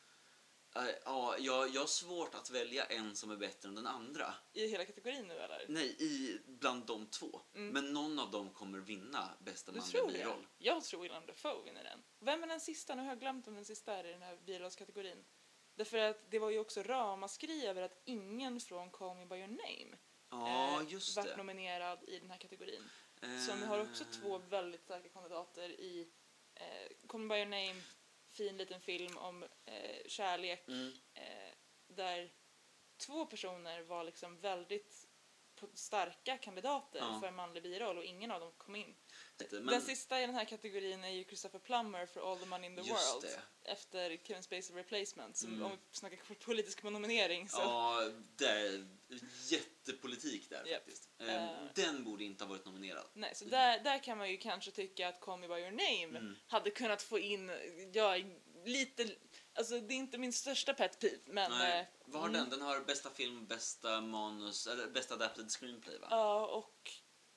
ja, jag, jag har svårt att välja en som är bättre än den andra. I hela kategorin nu eller? Nej, i, bland de två. Mm. Men någon av dem kommer vinna bästa Du manliga det? biroll. Jag tror Willem Dafoe vinner den. Vem är den sista? Nu har jag glömt om den sista är i den här birollskategorin. Därför att det var ju också ramaskri över att ingen från Call Me By Your Name Ja, eh, just vart det. nominerad i den här kategorin. Så Eh, vi har också två väldigt starka kandidater i eh, Call Me By Your Name, fin liten film om eh, kärlek Mm. eh, där två personer var liksom väldigt starka kandidater Ja. för en manlig biroll och ingen av dem kom in. Men- Den sista i den här kategorin är ju Christopher Plummer för All the Money in the Just World det. efter Kevin Spacey Replacement. Som, Mm. Om vi snackar politisk nominering så Ja, det är jättepolitik där Japp. faktiskt. Eh. Den borde inte ha varit nominerad. Nej, så där, där kan man ju kanske tycka att Call Me By Your Name Mm. hade kunnat få in, ja, lite, alltså det är inte min största pet peeve, men Nej, eh, vad har mm. den? Den har bästa film, bästa manus, eller bästa adapted screenplay va? ja, och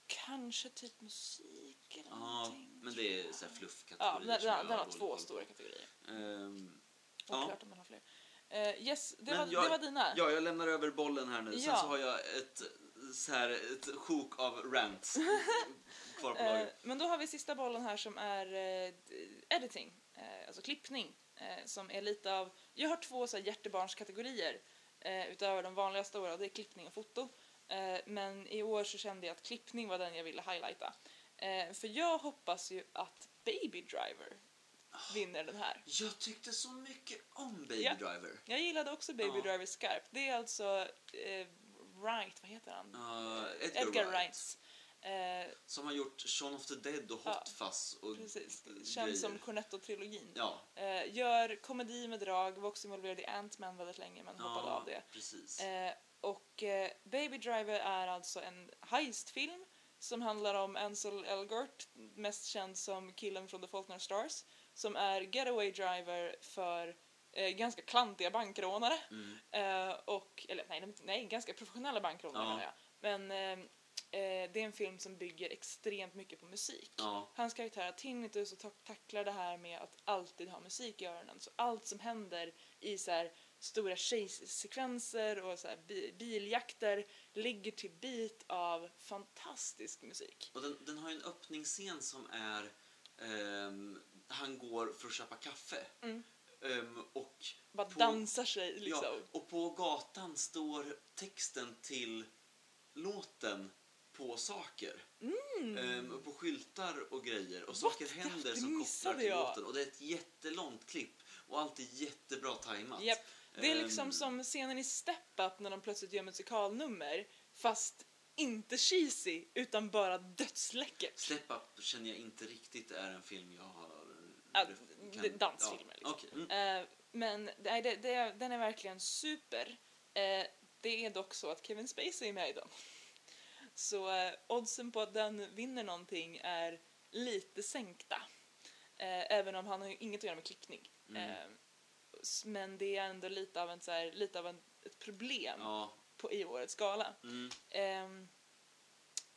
kanske typ musik Ja, men det är så här Ja, fluffkategorier den, som jag den, den har två på. stora kategorier. Och Ja. om den har fler. Eh, yes, det var, jag- det var dina. ja, jag lämnar över bollen här nu. Sen Ja. så har jag ett, så här, ett sjok av rants kvar på Eh, lager. men då har vi sista bollen här som är d- editing, alltså klippning. Som är lite av, jag har två så här, hjärtebarnskategorier utöver de vanliga stora, det är klippning och foto. Men i år så kände jag att klippning var den jag ville highlighta. Eh, för jag hoppas ju att Baby Driver vinner den här. Jag tyckte så mycket om Baby Ja. Driver. Jag gillade också Baby Ja. Driver skarpt. Det är alltså eh, Wright, vad heter han? Uh, Edgar, Edgar Wright. Wrights. Eh, Som har gjort Shaun of the Dead och Ja, Hot Fuzz och precis. grejer. Känns som Cornetto-trilogin. Ja, Eh, gör komedi med drag, var också involverad i Ant-Man väldigt länge men hoppade ja av det. precis. Eh, och eh, Baby Driver är alltså en heistfilm som handlar om Ansel Elgort, mest känd som killen från The Fault in Our Stars, som är getaway driver för eh, ganska klantiga bankrånare. Mm. Eh, och, eller nej, nej, ganska professionella bankrånare Ja. Men eh, eh, det är en film som bygger extremt mycket på musik. Ja. Hans karaktär har tinnitus och ta- tacklar det här med att alltid ha musik i öronen. Så allt som händer i så här stora chase-sekvenser och så bi- biljakter ligger till beat av fantastisk musik. Och den, den har ju en öppningsscen som är... ehm, han går för att köpa kaffe. Mm. Ehm, och, Bara På- dansar sig liksom. ja, och på gatan står texten till låten på saker. Ehm, och på skyltar och grejer. Och saker Mm. What? händer Det som kopplar till jag. låten. Och det är ett jättelångt klipp. Och allt är jättebra tajmat. Japp. Det är liksom som scenen i Step Up när de plötsligt gör musikalnummer fast inte cheesy utan bara dödsläckert. Step Up känner jag inte riktigt är en film jag har... Ja, kan- det är dansfilmer, liksom. okej. Mm. Eh, men nej, det, det, den är verkligen super. Eh, det är dock så att Kevin Spacey är med i den. Så eh, oddsen på att den vinner någonting är lite sänkta. Eh, även om han har ju inget att göra med klippning. Mm. Men det är ändå lite av, en, så här, lite av en, ett problem Ja. på, i årets gala. Mm. Ehm,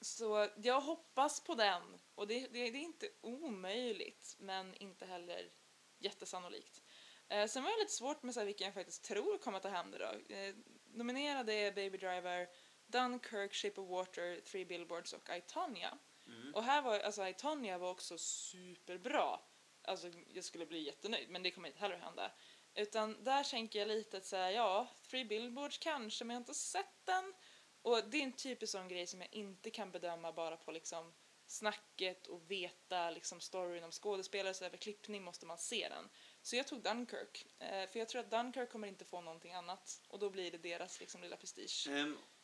så jag hoppas på den. Och det, det, det är inte omöjligt, men inte heller jättesannolikt. Eh, sen var det lite svårt med så här, vilken jag faktiskt tror kommer ta hem det då. Eh, nominerade är Baby Driver, Dunkirk, Shape of Water, Three Billboards och I, Tonya. Mm. Och här var, alltså I, Tonya var också superbra. Alltså jag skulle bli jättenöjd, men det kommer inte heller hända. Utan där tänker jag lite att säga, ja, Three Billboards kanske, men jag har inte sett den. Och det är en typisk sån grej som jag inte kan bedöma bara på liksom snacket och veta liksom storyn om skådespelare, så över klippning måste man se den. Så jag tog Dunkirk, eh, för jag tror att Dunkirk kommer inte få någonting annat och då blir det deras liksom lilla prestige.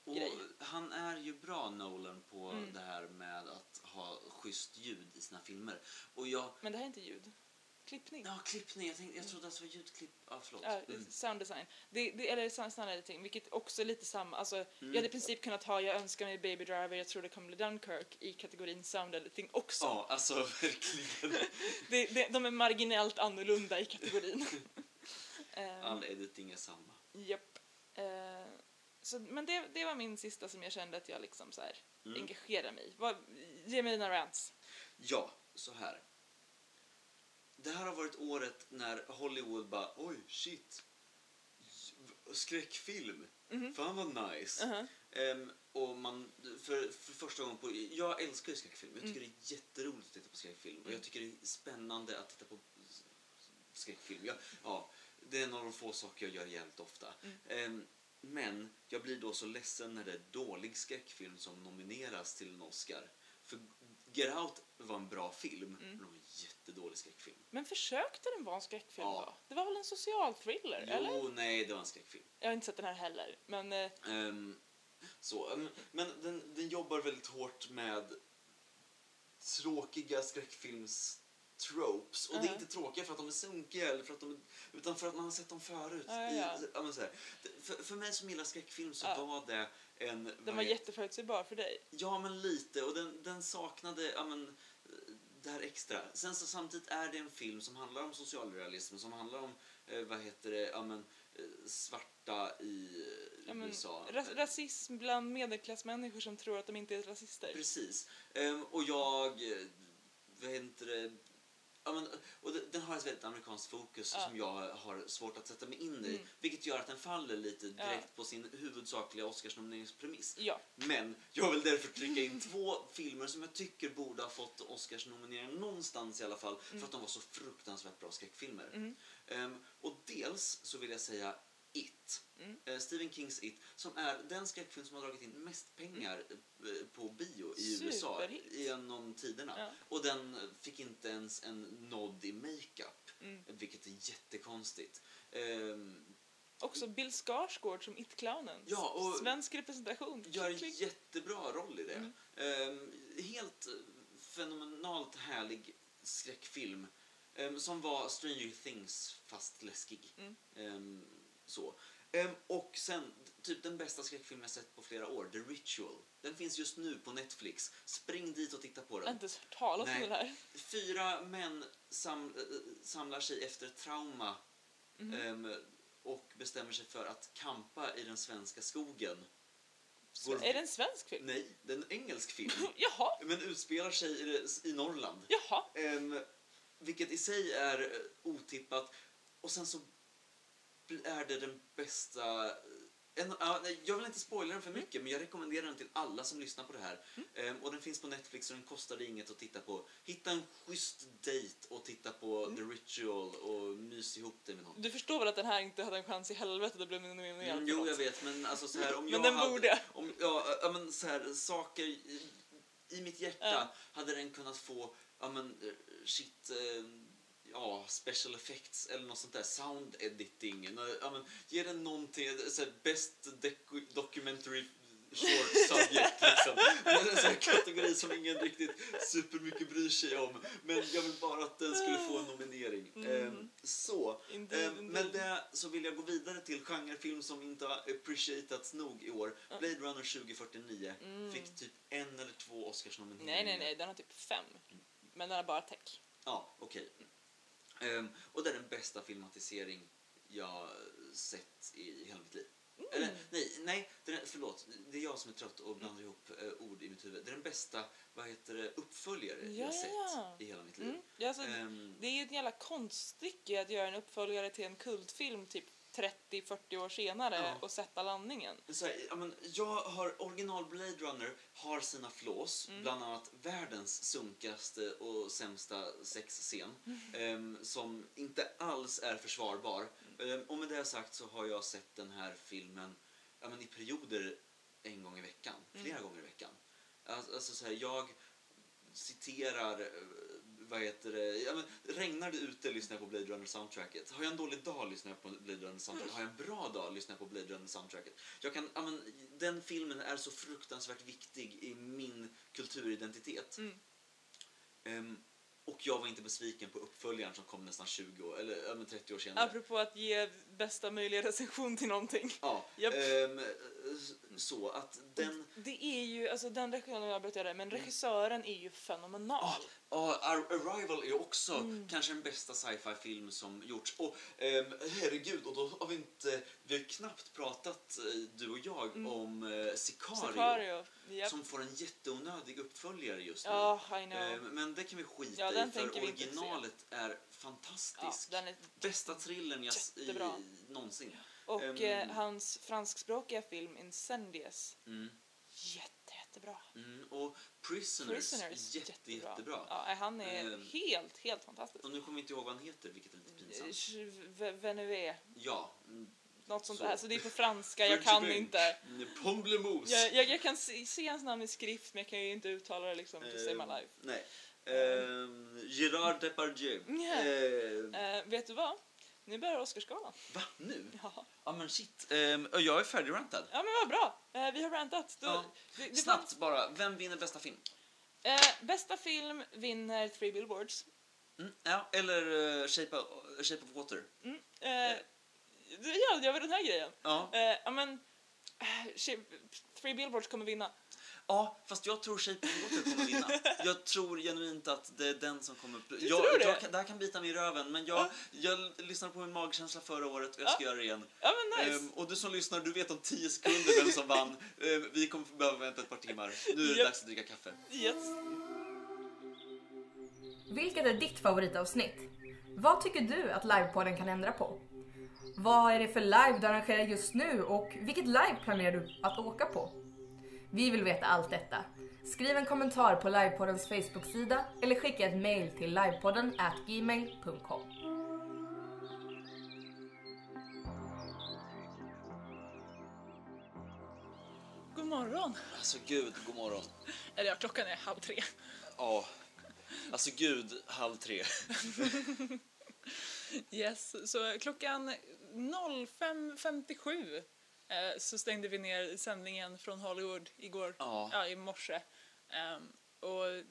Och Grej. han är ju bra, Nolan, på Mm. det här med att ha schysst ljud i sina filmer. Och jag... Men det här är inte ljud. Klippning. Ja, klippning. Jag, tänkte, jag trodde att det var ljudklipp. Ja, förlåt. Ja, Mm. sound design. Det, det, eller sound sound editing, vilket också är lite samma. Alltså, Mm. Jag hade i princip kunnat ha Jag önskar mig Baby Driver, jag tror det kommer bli Dunkirk i kategorin sound editing också. Ja, alltså verkligen. Det, det, de är marginellt annorlunda i kategorin. Ehm, All editing är samma. Japp. Eh, så, men det, det var min sista som jag kände att jag liksom så här Mm. engagerar mig i. Ge mig dina rants. Ja, så här. Det här har varit året när Hollywood bara oj, shit. Skräckfilm. Mhm. Fan vad nice. Uh-huh. Ehm, och man, för, för första gången på... Jag älskar ju skräckfilm. Jag tycker det är jätteroligt att titta på skräckfilm. Och jag tycker det är spännande att titta på skräckfilm. Jag, ja, det är en av de få saker jag gör jävligt ofta. Ehm, men jag blir då så ledsen när det är dålig skräckfilm som nomineras till en Oscar. För Get Out var en bra film, men det var en jättedålig skräckfilm. Men försökte den vara en skräckfilm Ja. då? Det var väl en social thriller, Jo, eller? nej, det var en skräckfilm. Jag har inte sett den här heller, men eh, Ehm, så, ehm, men den, den jobbar väldigt hårt med tråkiga skräckfilms tropes. Och det är inte tråkiga för att de är sunkiga eller för att de är, utan för att man har sett dem förut. Ja, I, ja. ja, men så här. Det- För, för mig som gillar skräckfilm så Ja. var det en... den var heter- jätteförutsägbar för dig. Ja, men lite. Och den, den saknade ja, men, det här extra. Sen så samtidigt är det en film som handlar om socialrealism, som handlar om, eh, vad heter det, ja, men, eh, svarta i eh, Ja, men, USA. ras- rasism bland medelklassmänniskor som tror att de inte är rasister. Precis. Ehm, och jag, eh, vad heter det, ja, men, och de- den har ett väldigt amerikanskt fokus Ja. som jag har svårt att sätta mig in i. Mm. Vilket gör att den faller lite Ja. direkt på sin huvudsakliga Oscarsnomineringspremiss. Ja. Men jag vill därför trycka in två filmer som jag tycker borde ha fått Oscarsnominering någonstans i alla fall för att de var så fruktansvärt bra skräckfilmer. Mm. Ehm, och dels så vill jag säga It. Mm. Eh, Stephen Kings It, som är den skräckfilm som har dragit in mest pengar eh, på bio i USA Superhit. genom tiderna. Ja. Och den fick inte ens en nod i makeup, Mm. vilket är jättekonstigt. Ehm, Också Bill Skarsgård som It-clownen. Ja, och- Svensk representation. gör klick. jättebra roll i det. Mm. Ehm, helt eh, fenomenalt härlig skräckfilm. ehm, som var Stranger Things fast läskig. Mm. Så. Ehm, och sen, typ den bästa skräckfilm jag sett på flera år, The Ritual. Den finns just nu på Netflix. Spring dit och titta på Jag har den. inte hört talas om den här. Fyra män sam, eh, samlar sig efter trauma Mhm. ehm, och bestämmer sig för att kampa i den svenska skogen. Så, Går- är det en svensk film? Nej, det är en engelsk film. Jaha, Men utspelar sig i, i Norrland. jaha. Ehm, vilket i sig är eh, otippat. Och sen så är det den bästa... En, ja, nej, jag vill inte spoila den för Mm. mycket, men jag rekommenderar den till alla som lyssnar på det här. Ehm, och den finns på Netflix och den kostar dig inget att titta på. Hitta en schysst dejt och titta på Mm. The Ritual och mys ihop det med någon. Du förstår väl att den här inte hade en chans i helvetet att bli nominerad Mm, jo, jag vet, men alltså så här, om Men jag den hade, borde. Om, ja, ja, men så här, saker i, i mitt hjärta hade den kunnat få, ja men eh, shit, eh, ja, special effects eller något sånt där, sound editing, ja men ge den någonting, så här, best docu- documentary short subject liksom. Är en sån kategori som ingen riktigt supermycket bryr sig om. Men jag vill bara att den skulle få en nominering. Mm. Eh, så. Indeed, Eh, indeed. med det så vill jag gå vidare till genrefilm som inte har appreciatats nog i år. Blade Runner 2049 fick typ en eller två Oscarsnomineringar. Mm. Nej, nej, nej, den har typ fem. Men den har bara tech. Ja, okej. Ehm, och det är den bästa filmatisering jag sett i hela mitt liv. Mm. Eller nej, nej det är, förlåt. Det är jag som är trött och blandar ihop eh, ord i mitt huvud. Det är den bästa vad heter det, uppföljare Ja, jag ja, sett ja. i hela mitt liv. Mm. Ja, alltså, Ehm, det är ju ett jävla konststycke att göra en uppföljare till en kultfilm typ 30-40 år senare Ja. och sätta landningen. Så här, ja, men jag har original Blade Runner har sina flås, Mm. bland annat världens sunkigaste och sämsta sexscen ehm, som inte alls är försvarbar. Ehm, och med det sagt så har jag sett den här filmen ja, men i perioder en gång i veckan, flera gånger i veckan. Alltså, alltså så här, jag citerar eh, vad heter det? Ja, men, regnar det ute lyssnar jag på Blade Runner soundtracket. Har jag en dålig dag lyssnar jag på Blade Runner soundtracket. Har jag en bra dag lyssnar jag på Blade Runner soundtracket. Jag kan, ja, men, den filmen är så fruktansvärt viktig i min kulturidentitet. Mm. Ehm, och jag var inte besviken på uppföljaren som kom nästan 20 år, eller men 30 år senare. Apropå att ge bästa möjliga recension till någonting. Ja, Japp. ehm, så att den... Det är ju, alltså den regissören jag det, men regissören är ju fenomenal. Ja, Ar- Arrival är också Mm. kanske den bästa sci-fi film som gjorts. Och ehm, herregud, och då har vi inte, vi har knappt pratat, eh, du och jag, om eh, Sicario. Mm. Sicario. Japp. Som får en jätteonödig uppföljare just nu. Ja, I know. Ehm, men det kan vi skita Ja, i, för originalet är Ja, fantastisk. är Bästa thrillern jag i, någonsin. Och Ehm. eh, hans franskspråkiga film Incendies, Mm. jätte, jättebra. Mm. Och Prisoners, Prisoners, jätte, jättebra. Ja, nej, han är Ehm. helt, helt fantastisk. Och nu kommer vi inte ihåg vad han heter, vilket är lite pinsamt. Eh, Venuvé, Ja. mm, något sånt Så. där. Så det är på franska, jag kan inte. Mm, Pomblemos. Jag, jag, jag kan se, se hans namn i skrift men jag kan ju inte uttala det liksom to save my life. Nej. Ehm, Gerard Depardieu. Ja. Ehm, Eh, vet du vad? Nu börjar Oscarsgalan. va? Nu? Ja. Ja men shit. Ehm, och jag är färdigrantad. ja men vad bra, eh, vi har rantat. Då, Ja. det, det Snabbt bara. Vem vinner bästa film? Eh, bästa film vinner Three Billboards. Mm, ja, eller uh, Shape, of, Shape of Water. Mm. Eh, det gör jag med den här grejen. Ja. Eh, ja men, eh, Shape- Three Billboards kommer vinna. Ja, fast jag tror Shape of Water kommer vinna. Jag tror genuint att det är den som kommer... Du jag, tror det? Jag, kan- det här kan bita mig i röven, men jag, jag lyssnade på min magkänsla förra året och jag ska Ja. göra det igen. Ja men nice. Ehm, och du som lyssnar, du vet om 10 sekunder vem som vann. Ehm, vi kommer behöva vänta ett par timmar. Nu är det Japp. dags att dricka kaffe. Yes. Vilket är ditt favoritavsnitt? Vad tycker du att livepodden kan ändra på? Vad är det för live du arrangerar just nu och vilket live planerar du att åka på? Vi vill veta allt detta. Skriv en kommentar på livepoddens Facebook-sida eller skicka ett mail till livepodden at gmail.com. God morgon. Alltså gud, god morgon. Eller ja, klockan är halv tre. Ja. Alltså gud, halv tre. Yes, så klockan 05.57 eh, så stängde vi ner sändningen från Hollywood igår, Ja. i morse. Ehm, och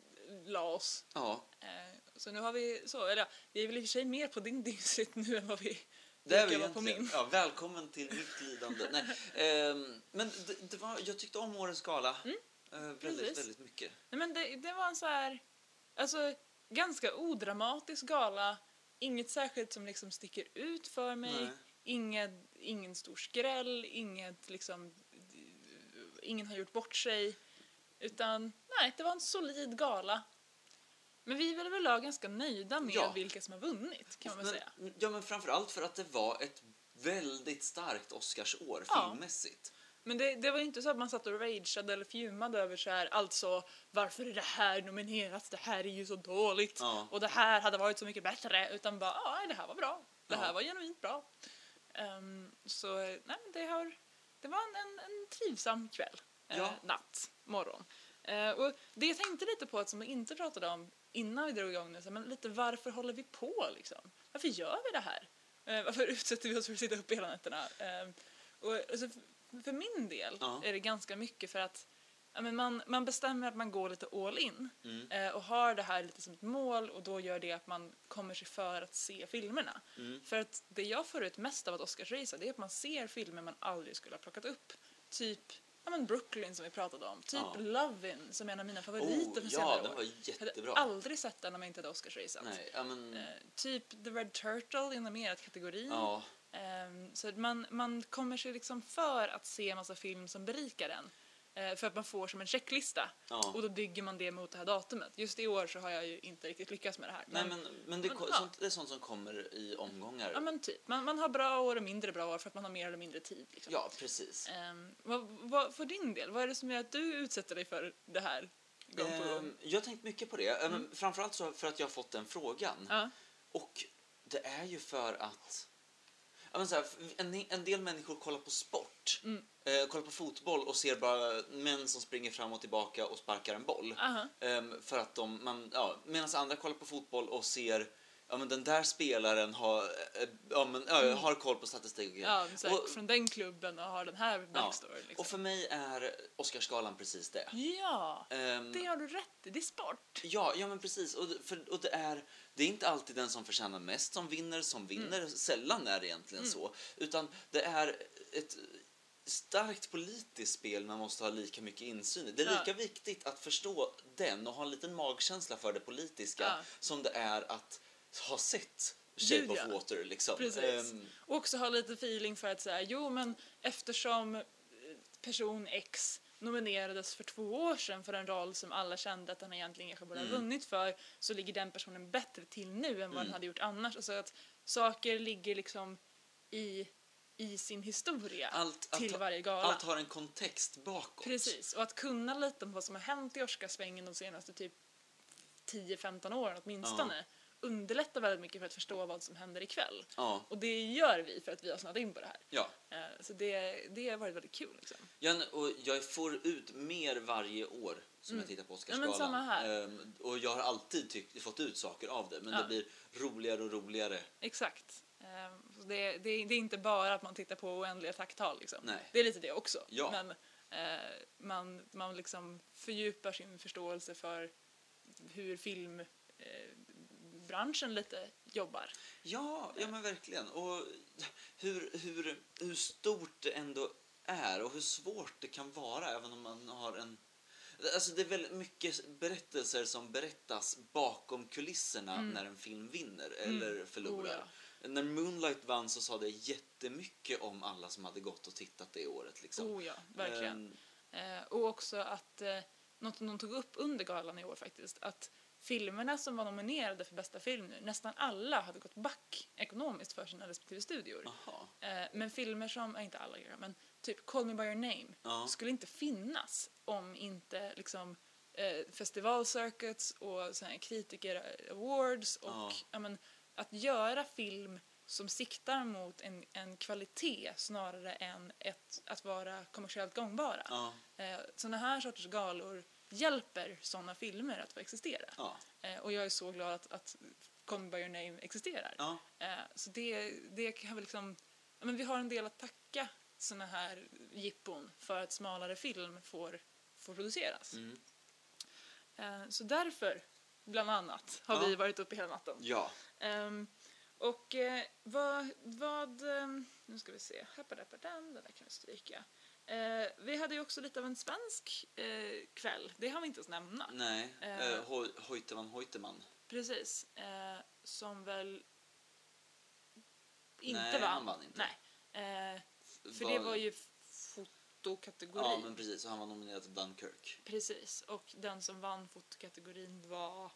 la oss. Ja. Eh, så nu har vi så, eller ja, vi är väl i och för sig mer på din dygnsrytm nu än vad vi Det är vi vara på min. Ja, välkommen till mitt lidande. Nej, ehm, men det, det var, jag tyckte om årets gala. Eh, väldigt, precis. väldigt mycket. Nej, men det, det var en så här, alltså ganska odramatisk gala. Inget särskilt som liksom sticker ut för mig. Nej. Inget, ingen stor skräll, inget liksom, ingen har gjort bort sig. Utan nej, det var en solid gala. Men vi är väl överlag ganska nöjda med Ja. vilka som har vunnit kan man väl säga. Ja, men framförallt för att det var ett väldigt starkt Oscarsår Ja. filmmässigt. Men det, det var ju inte så att man satt och rageade eller fumade över så här, alltså varför är det här nominerat? Det här är ju så dåligt Ja. och det här hade varit så mycket bättre utan bara, ja det här var bra. Det Ja. här var genuint bra. Ehm, så nej, men det, har, det var en, en, en trivsam kväll, eh, Ja. natt, morgon. Eh, och det jag tänkte lite på, som vi inte pratade om innan vi drog igång nu, men lite varför håller vi på liksom? Varför gör vi det här? Eh, varför utsätter vi oss för att sitta uppe hela nätterna? Eh, och, alltså, för, för min del Ja. är det ganska mycket för att ja, men man, man bestämmer att man går lite all in Mm. eh, och har det här lite som ett mål och då gör det att man kommer sig för att se filmerna. Mm. För att det jag får ut mest av att Oscarsrace det är att man ser filmer man aldrig skulle ha plockat upp. Typ ja, men Brooklyn som vi pratade om, typ Ja. Lovin som är en av mina favoriter Oh, för ja, senare den år. var Jag hade jättebra. aldrig sett den om jag inte hade Oscarsraceat. Ja, men, Eh, typ The Red Turtle i animerad kategorin. ja, Ehm, så man, man kommer sig liksom för att se en massa film som berikar en. Eh, för att man får som en checklista. ja. Och då bygger man det mot det här datumet. Just i år så har jag ju inte riktigt lyckats med det här. Nej, men, men det, men, ja. sånt, det är sånt som kommer i omgångar. Ja men typ. Man, man har bra år och mindre bra år för att man har mer eller mindre tid. Liksom. Ja, precis. Ehm, vad, vad, för din del, vad är det som gör att du utsätter dig för det här gång på gång? Ehm, jag har tänkt mycket på det. Ehm, Mm. Framförallt så för att jag har fått den frågan. Ja, Och det är ju för att... Men så här, en, en del människor kollar på sport. Mm. Eh, kollar på fotboll och ser bara män som springer fram och tillbaka och sparkar en boll. aha. Ehm, för att de, man, ja, medan andra kollar på fotboll och ser ja, men den där spelaren har, eh, ja, men, ja, har koll på statistik och. Mm. Ja, så här, Och- från den klubben och har den här backstory. Liksom. Och för mig är Oscarsgalan precis det. Ja, Ehm, det har du rätt i. Det är sport. Ja, ja men precis. Och, det- för, och det, är, det är inte alltid den som förtjänar mest som vinner som vinner. Mm. Sällan är det egentligen så. Utan det är ett starkt politiskt spel man måste ha lika mycket insyn i. Det är Ja. lika viktigt att förstå den och ha en liten magkänsla för det politiska Ja. som det är att ha sett Shape Gud, of ja. Water. Liksom. Precis. Ehm, Och också ha lite feeling för att säga, jo men eftersom eh, person X nominerades för två år sedan för en roll som alla kände att han egentligen kanske borde ha Mm. vunnit för så ligger den personen bättre till nu än vad Mm. den hade gjort annars. Alltså att saker ligger liksom i, i sin historia allt, till allt, varje gala. allt har en kontext bakåt. Precis, och att kunna lite om vad som har hänt i Oscarsvängen de senaste typ 10-15 åren åtminstone underlättar väldigt mycket för att förstå vad som händer ikväll. Ja, Och det gör vi för att vi har snöat in på det här. ja. Eh, Så det, det har varit väldigt kul. Liksom. Ja, och jag får ut mer varje år som jag tittar på Mm. Ja, Oscarsgalan. här. Ehm, och jag har alltid tyckt, fått ut saker av det, men Ja. det blir roligare och roligare. Exakt. Eh, så Det, det, det är inte bara att man tittar på oändliga tacktal. Liksom. Nej. Det är lite det också. Ja. Men eh, man, man liksom fördjupar sin förståelse för hur filmbranschen eh, branschen lite jobbar. Ja, ja men verkligen. Och hur, hur, hur stort det ändå är och hur svårt det kan vara även om man har en... Alltså det är väldigt mycket berättelser som berättas bakom kulisserna när en film vinner eller förlorar. Oh, När Moonlight vann så sa det jättemycket om alla som hade gått och tittat det året. Liksom. Oh ja, verkligen. Eh, och också att, eh, något de tog upp under galan i år faktiskt, att filmerna som var nominerade för bästa film nu, nästan alla hade gått back ekonomiskt för sina respektive studior. Eh, men filmer som, äh, inte alla men typ Call Me By Your Name Ja. skulle inte finnas om inte liksom eh, festivalcircuits och här, kritiker awards och Ja. ja, men, att göra film som siktar mot en, en kvalitet snarare än ett, att vara kommersiellt gångbara. Ja. Eh, sådana här sorters galor hjälper sådana filmer att få existera. Ja. Eh, och jag är så glad att, att Call By Your Name existerar. Ja. Eh, så det, det kan väl liksom, men vi har en del att tacka såna här jippon för att smalare film får, får produceras. Mm. Eh, så därför, bland annat, har Ja. vi varit uppe hela natten. Ja. Ehm, och eh, vad, vad ehm, nu ska vi se, det där kan vi stryka. Eh, vi hade ju också lite av en svensk eh, kväll, det har vi inte ens nämna. Nej. Eh. Eh, Hoj- Hoyteman Hoyteman. Precis, eh, som väl inte Nej, vann. han vann inte. Nej. Eh, för det var ju fotokategori. Ja, men precis. Och han var nominerad till Dunkirk. Precis, och den som vann fotokategorin var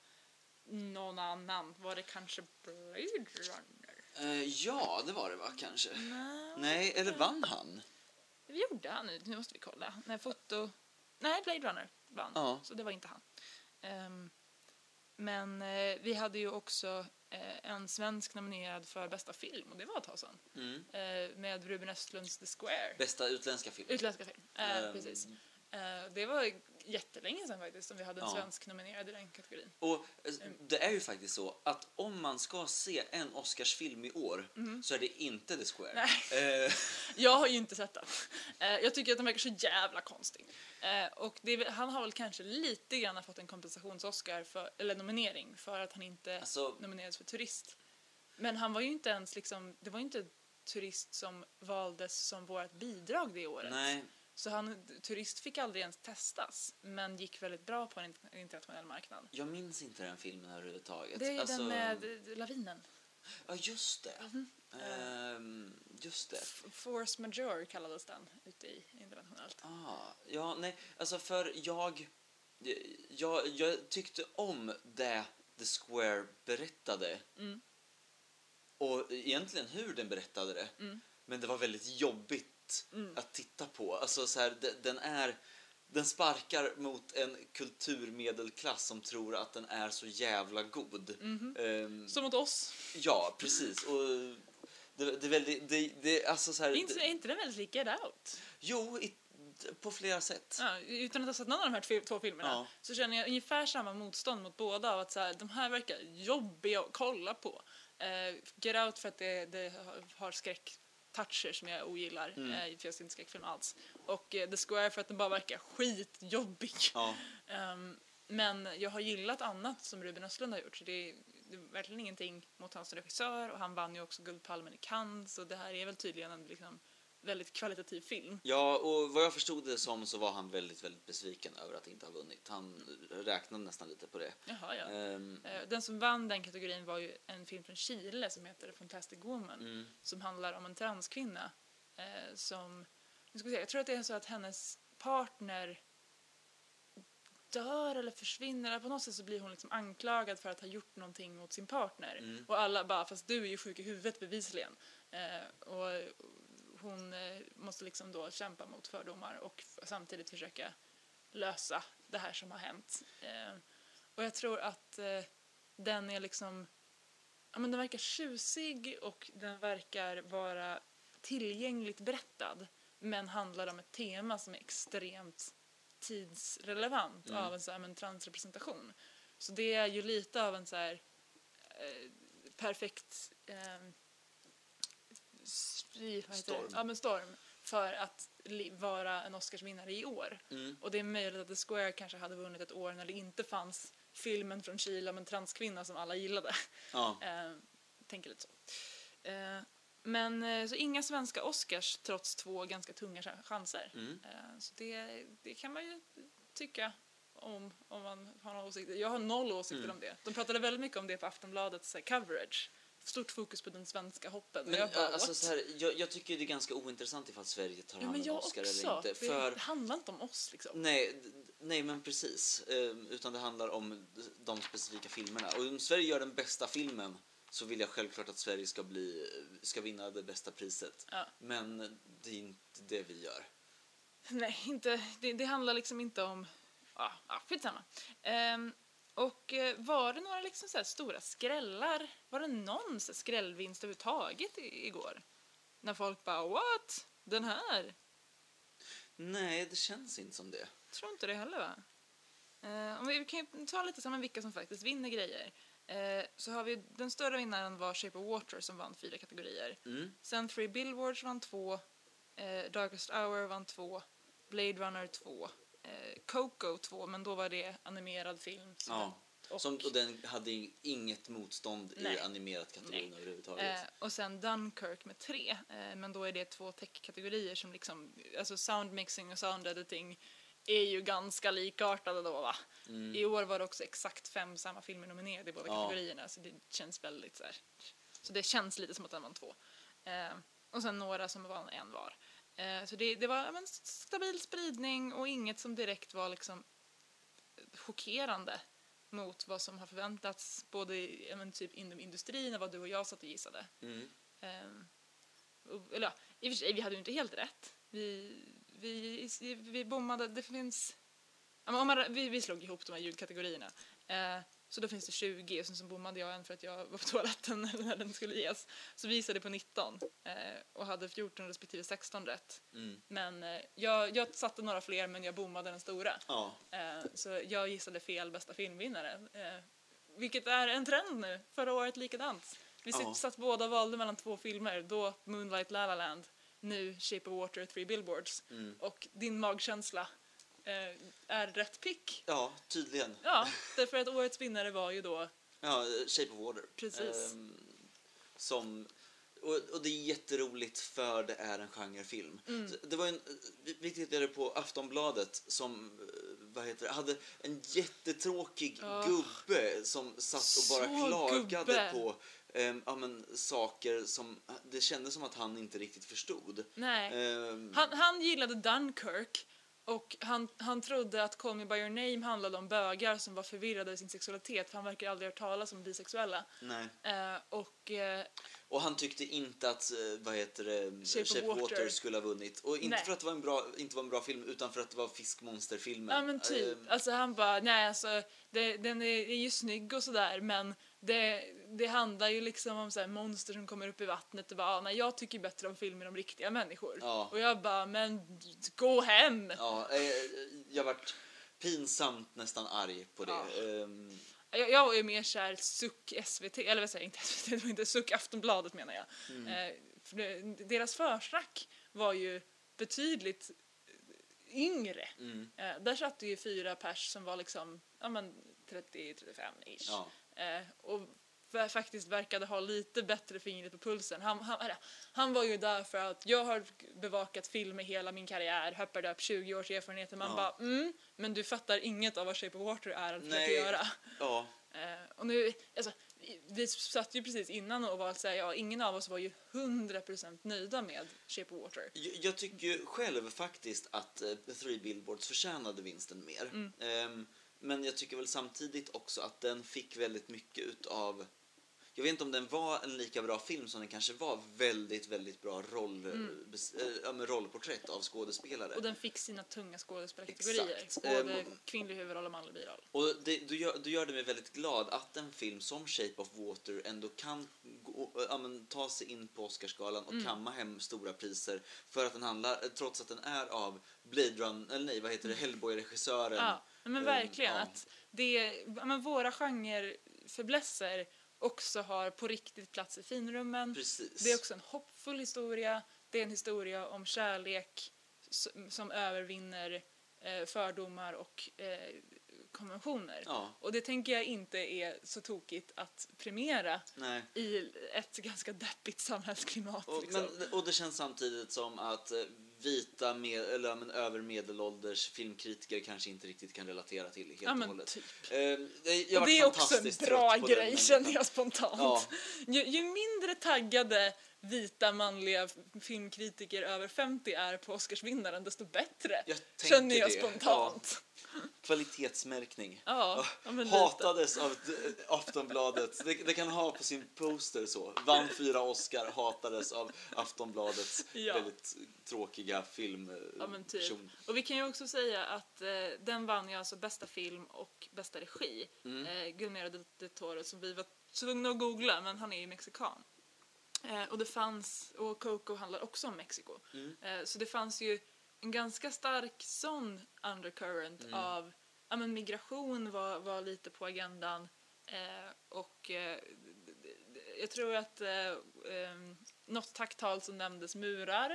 någon annan. Var det kanske Blade Runner? Eh, ja, det var det va, kanske? Nej. Nej, eller vann han? Det gjorde han nu. Nu måste vi kolla. Nej, foto... Nej, Blade Runner vann. Ja. Så det var inte han. Ehm, men eh, vi hade ju också eh, en svensk nominerad för bästa film och det var ett tag sedan. Mm. Eh, med Ruben Östlunds The Square. Bästa utländska film. Utländska film. Eh, Ehm. Precis. Eh, det var jättelänge sedan faktiskt som vi hade en Ja. svensk nominerad i den kategorin. Och eh, det är ju faktiskt så att om man ska se en Oscarsfilm i år så är det inte The Square. Nej. Eh, Jag har ju inte sett den. Eh, jag tycker att den verkar så jävla konstig. Och är, han har väl kanske lite grann fått en kompensations-Oscar, för, eller nominering, för att han inte Alltså- nominerades för turist. Men han var ju inte ens liksom, det var ju inte turist som valdes som vårt bidrag det året. nej, Så han, turist fick aldrig ens testas, men gick väldigt bra på en int- internationell marknad. jag minns inte den filmen överhuvudtaget. Det är Alltså, den med eh, lavinen. Ja, just det. Mhm. Ehm, just det. Force majeure kallades den ute i internationellt. Ah, ja, nej, alltså för jag, jag, jag tyckte om det The Square berättade. Mm. Och egentligen hur den berättade det. Mm. Men det var väldigt jobbigt Mm. att titta på. Alltså så här, de- den är... Den sparkar mot en kulturmedelklass som tror att den är så jävla god. Mhm. Ehm, Som mot oss. ja, precis. Och det, det är väldigt... Det, det, alltså så här, Är inte, det, är inte den väldigt lik Get Out? jo, i, på flera sätt. Ja, utan att ha sett någon av de här tv- två filmerna Ja. så känner jag ungefär samma motstånd mot båda. Av att så här, de här verkar jobbiga att kolla på. Eh, Get Out för att det, det har- har skräcktoucher som jag ogillar. Mm. Eh, för jag ser inte skräckfilm alls. Och eh, The Square för att den bara verkar skitjobbig. Ja. Ehm, men jag har gillat annat som Ruben Östlund har gjort. Så det är, det är verkligen ingenting mot hans regissör. Och han vann ju också Guldpalmen i Cannes. Så det här är väl tydligen en liksom, väldigt kvalitativ film. Ja, och vad jag förstod det som så var han väldigt, väldigt besviken över att inte ha vunnit. Han räknade nästan lite på det. Jaha, ja. Eh, Den som vann den kategorin var ju en film från Chile som heter Fantastic Woman. mm, Som handlar om en transkvinna eh, som, nu ska vi se, jag tror att det är så att hennes partner dör eller försvinner. På något sätt så blir hon liksom anklagad för att ha gjort någonting mot sin partner. Mm. Och alla bara, fast du är ju sjuk i huvudet bevisligen. Eh, och hon eh, måste liksom då kämpa mot fördomar och samtidigt försöka lösa det här som har hänt. Eh, och jag tror att eh, den är liksom, ja men den verkar tjusig och den verkar vara tillgängligt berättad men handlar om ett tema som är extremt tidsrelevant Mm. av en, så här, men transrepresentation. Så det är ju lite av en så här eh, perfekt eh, heter Storm. Ja, men storm för att vara en Oscarsvinnare i år. mm, Och det är möjligt att The Square kanske hade vunnit ett år när det inte fanns filmen från Chile om en transkvinna som alla gillade. ja. Eh, tänker lite så. Eh, men eh, så inga svenska Oscars trots två ganska tunga ch- chanser. Mm. Eh, så det, det kan man ju tycka om, om man har några åsikter. Jag har noll åsikter Mm. om det. De pratade väldigt mycket om det på Aftonbladets eh, coverage. Stort fokus på den svenska hoppen. Men jag bara, alltså, what? så här, jag, jag tycker det är ganska ointressant ifall Sverige tar ja, hand om Oscar också. eller inte. För, det handlar inte om oss liksom. nej, nej, men precis. Ehm, utan det handlar om de specifika filmerna. Och om Sverige gör den bästa filmen så vill jag självklart att Sverige ska, bli, ska vinna det bästa priset. Ja. Men det är inte det vi gör. Nej, inte, det, det handlar liksom inte om... Ja, ja skitsamma. Ehm, och eh, var det några liksom så stora skrällar? Var det någon så skrällvinst överhuvudtaget igår? När folk bara what? Den här? Nej, det känns inte som det. Tror inte det heller va? Eh, om vi, vi kan ju ta lite samman vilka som faktiskt vinner grejer. Eh, så har vi den större vinnaren var Shape of Water som vann fyra kategorier. Mm. Sen Three Billboards vann två, eh, Darkest Hour vann två, Blade Runner två, Coco två, men då var det animerad film. Ja. Och, Som, och den hade inget motstånd i Nej. animerat kategorin Nej. överhuvudtaget. eh, och sen Dunkirk med tre, eh, men då är det två tech-kategorier som liksom, alltså sound mixing och sound editing är ju ganska likartade då va? Mm. I år var det också exakt fem samma filmer nominerade i båda Ja. kategorierna så det känns väldigt så här. Så det känns lite som att den vann två. Eh, och sen några som vann en var. Eh, så det, det var men, stabil spridning och inget som direkt var liksom chockerande. mot vad som har förväntats både i, men typ inom industrin och vad du och jag satt och gissade. Mm. Ehm, och, eller ja, i och för sig, vi hade ju inte helt rätt. Vi, vi, vi bommade, det finns... Om man, vi, vi slog ihop de här ljudkategorierna. Eh, så då finns det 20 och sen så bommade jag en för att jag var på toaletten när den skulle ges. Så vi gissade på 19 eh, och hade 14 respektive 16 rätt. Mm. Men eh, jag, jag satte några fler men jag bommade den stora. Ja. Eh, så jag gissade fel bästa filmvinnare. Eh, vilket är en trend nu. Förra året likadant. Vi Ja. satt båda och valde mellan två filmer. Då Moonlight La La Land, nu Shape of Water, Three Billboards. Mm. Och din magkänsla är rätt pick. ja, tydligen. Ja, därför att årets vinnare var ju då Ja, Shape of Water. Precis. Ehm, som, och, och det är jätteroligt för det är en genrefilm. Mm. Det var en, vi- tittade på Aftonbladet som eh, vad heter det, hade en jättetråkig Ja. gubbe som satt och bara Så klagade gubbe. på ehm, ja, men, saker som det kändes som att han inte riktigt förstod. Nej. Ehm, Han, han gillade Dunkirk och han, han trodde att Call Me By Your Name handlade om bögar som var förvirrade i sin sexualitet för han verkar aldrig ha hört talas om bisexuella. nej. Eh, och eh, Och han tyckte inte att, eh, vad heter det, Shape Shape, of Water. Water skulle ha vunnit. Och inte Nej. för att det var en bra, inte var en bra film, utan för att det var fiskmonsterfilmen. Ja men typ. Ehm, Alltså han bara, nej alltså det, den är, är ju snygg och sådär men det, det handlar ju liksom om så här monster som kommer upp i vattnet och bara, ah, nej jag tycker bättre om filmer om riktiga människor. Ja. Och jag bara, men gå hem! ja, eh, jag vart pinsamt nästan arg på det. Ja. Ehm, Jag, jag ju mer kär suck SVT, eller vad säger jag, inte SVT, det var inte suck Aftonbladet menar jag. Mm. Eh, deras försnack var ju betydligt yngre. mm, Eh, där satt det ju fyra pers som var liksom, ja men 30-35 ish. ja. Eh, och fa- faktiskt verkade ha lite bättre fingret på pulsen. Han, han, han var ju där för att jag har bevakat film i hela min karriär, hoppade upp 20 års erfarenhet och man Ja. bara mm, men du fattar inget av vad Shape of Water är att försöka göra. ja. Eh, och nu, alltså, vi- satt ju precis innan och var så här, ja, ingen av oss var ju 100% nöjda med Shape of Water. Jag, jag tycker ju själv faktiskt att eh, Three Billboards förtjänade vinsten mer. Mm. Ehm, men jag tycker väl samtidigt också att den fick väldigt mycket utav jag vet inte om den var en lika bra film som den kanske var väldigt, väldigt bra roll, bes, äh, rollporträtt av skådespelare. Mm. Och den fick sina tunga skådespelarkategorier. Exakt. Både Ehm, kvinnlig huvudroll och manlig biroll. Och det, du, gör, du gör det mig väldigt glad att en film som Shape of Water ändå kan gå, ja, men, ta sig in på Oscarsgalan Mm. och kamma hem stora priser för att den handlar, trots att den är av Blade Run, eller nej, vad heter det, Hellboy-regissören. Ja, men Ehm, verkligen. ja. Att det, men våra genrefäblesser också har på riktigt plats i finrummen. Precis. Det är också en hoppfull historia. Det är en historia om kärlek som, övervinner eh, fördomar och eh, konventioner. Ja, Och det tänker jag inte är så tokigt att premiera nej. i ett ganska deppigt samhällsklimat. Och, liksom. men, och det känns samtidigt som att eh, vita med, eller, men, över medelålders filmkritiker kanske inte riktigt kan relatera till det helt ja, och men hållet. typ. Eh, jag Och det är också en bra den grej känner jag spontant. Ja. Ju, ju mindre taggade vita manliga filmkritiker över 50 är på Oscarsvinnaren desto bättre Jag känner jag det. spontant. Kvalitetsmärkning. Ja, ja, men lite. Hatades av d- Aftonbladet. Det, det kan ha på sin poster så. Vann fyra Oscar, hatades av Aftonbladets Ja. väldigt tråkiga Ja, men typ. filmperson. Och vi kan ju också säga att eh, den vann ju alltså bästa film och bästa regi. Mm. Eh, Guillermo del Toro som vi var tvungna att googla men han är ju mexikan. Eh, och det fanns, och Coco handlar också om Mexiko. Mm. Eh, så det fanns ju en ganska stark sån undercurrent Mm. av ja, men migration var, var lite på agendan. Eh, och eh, jag tror att eh, eh, något tacktal som nämndes murar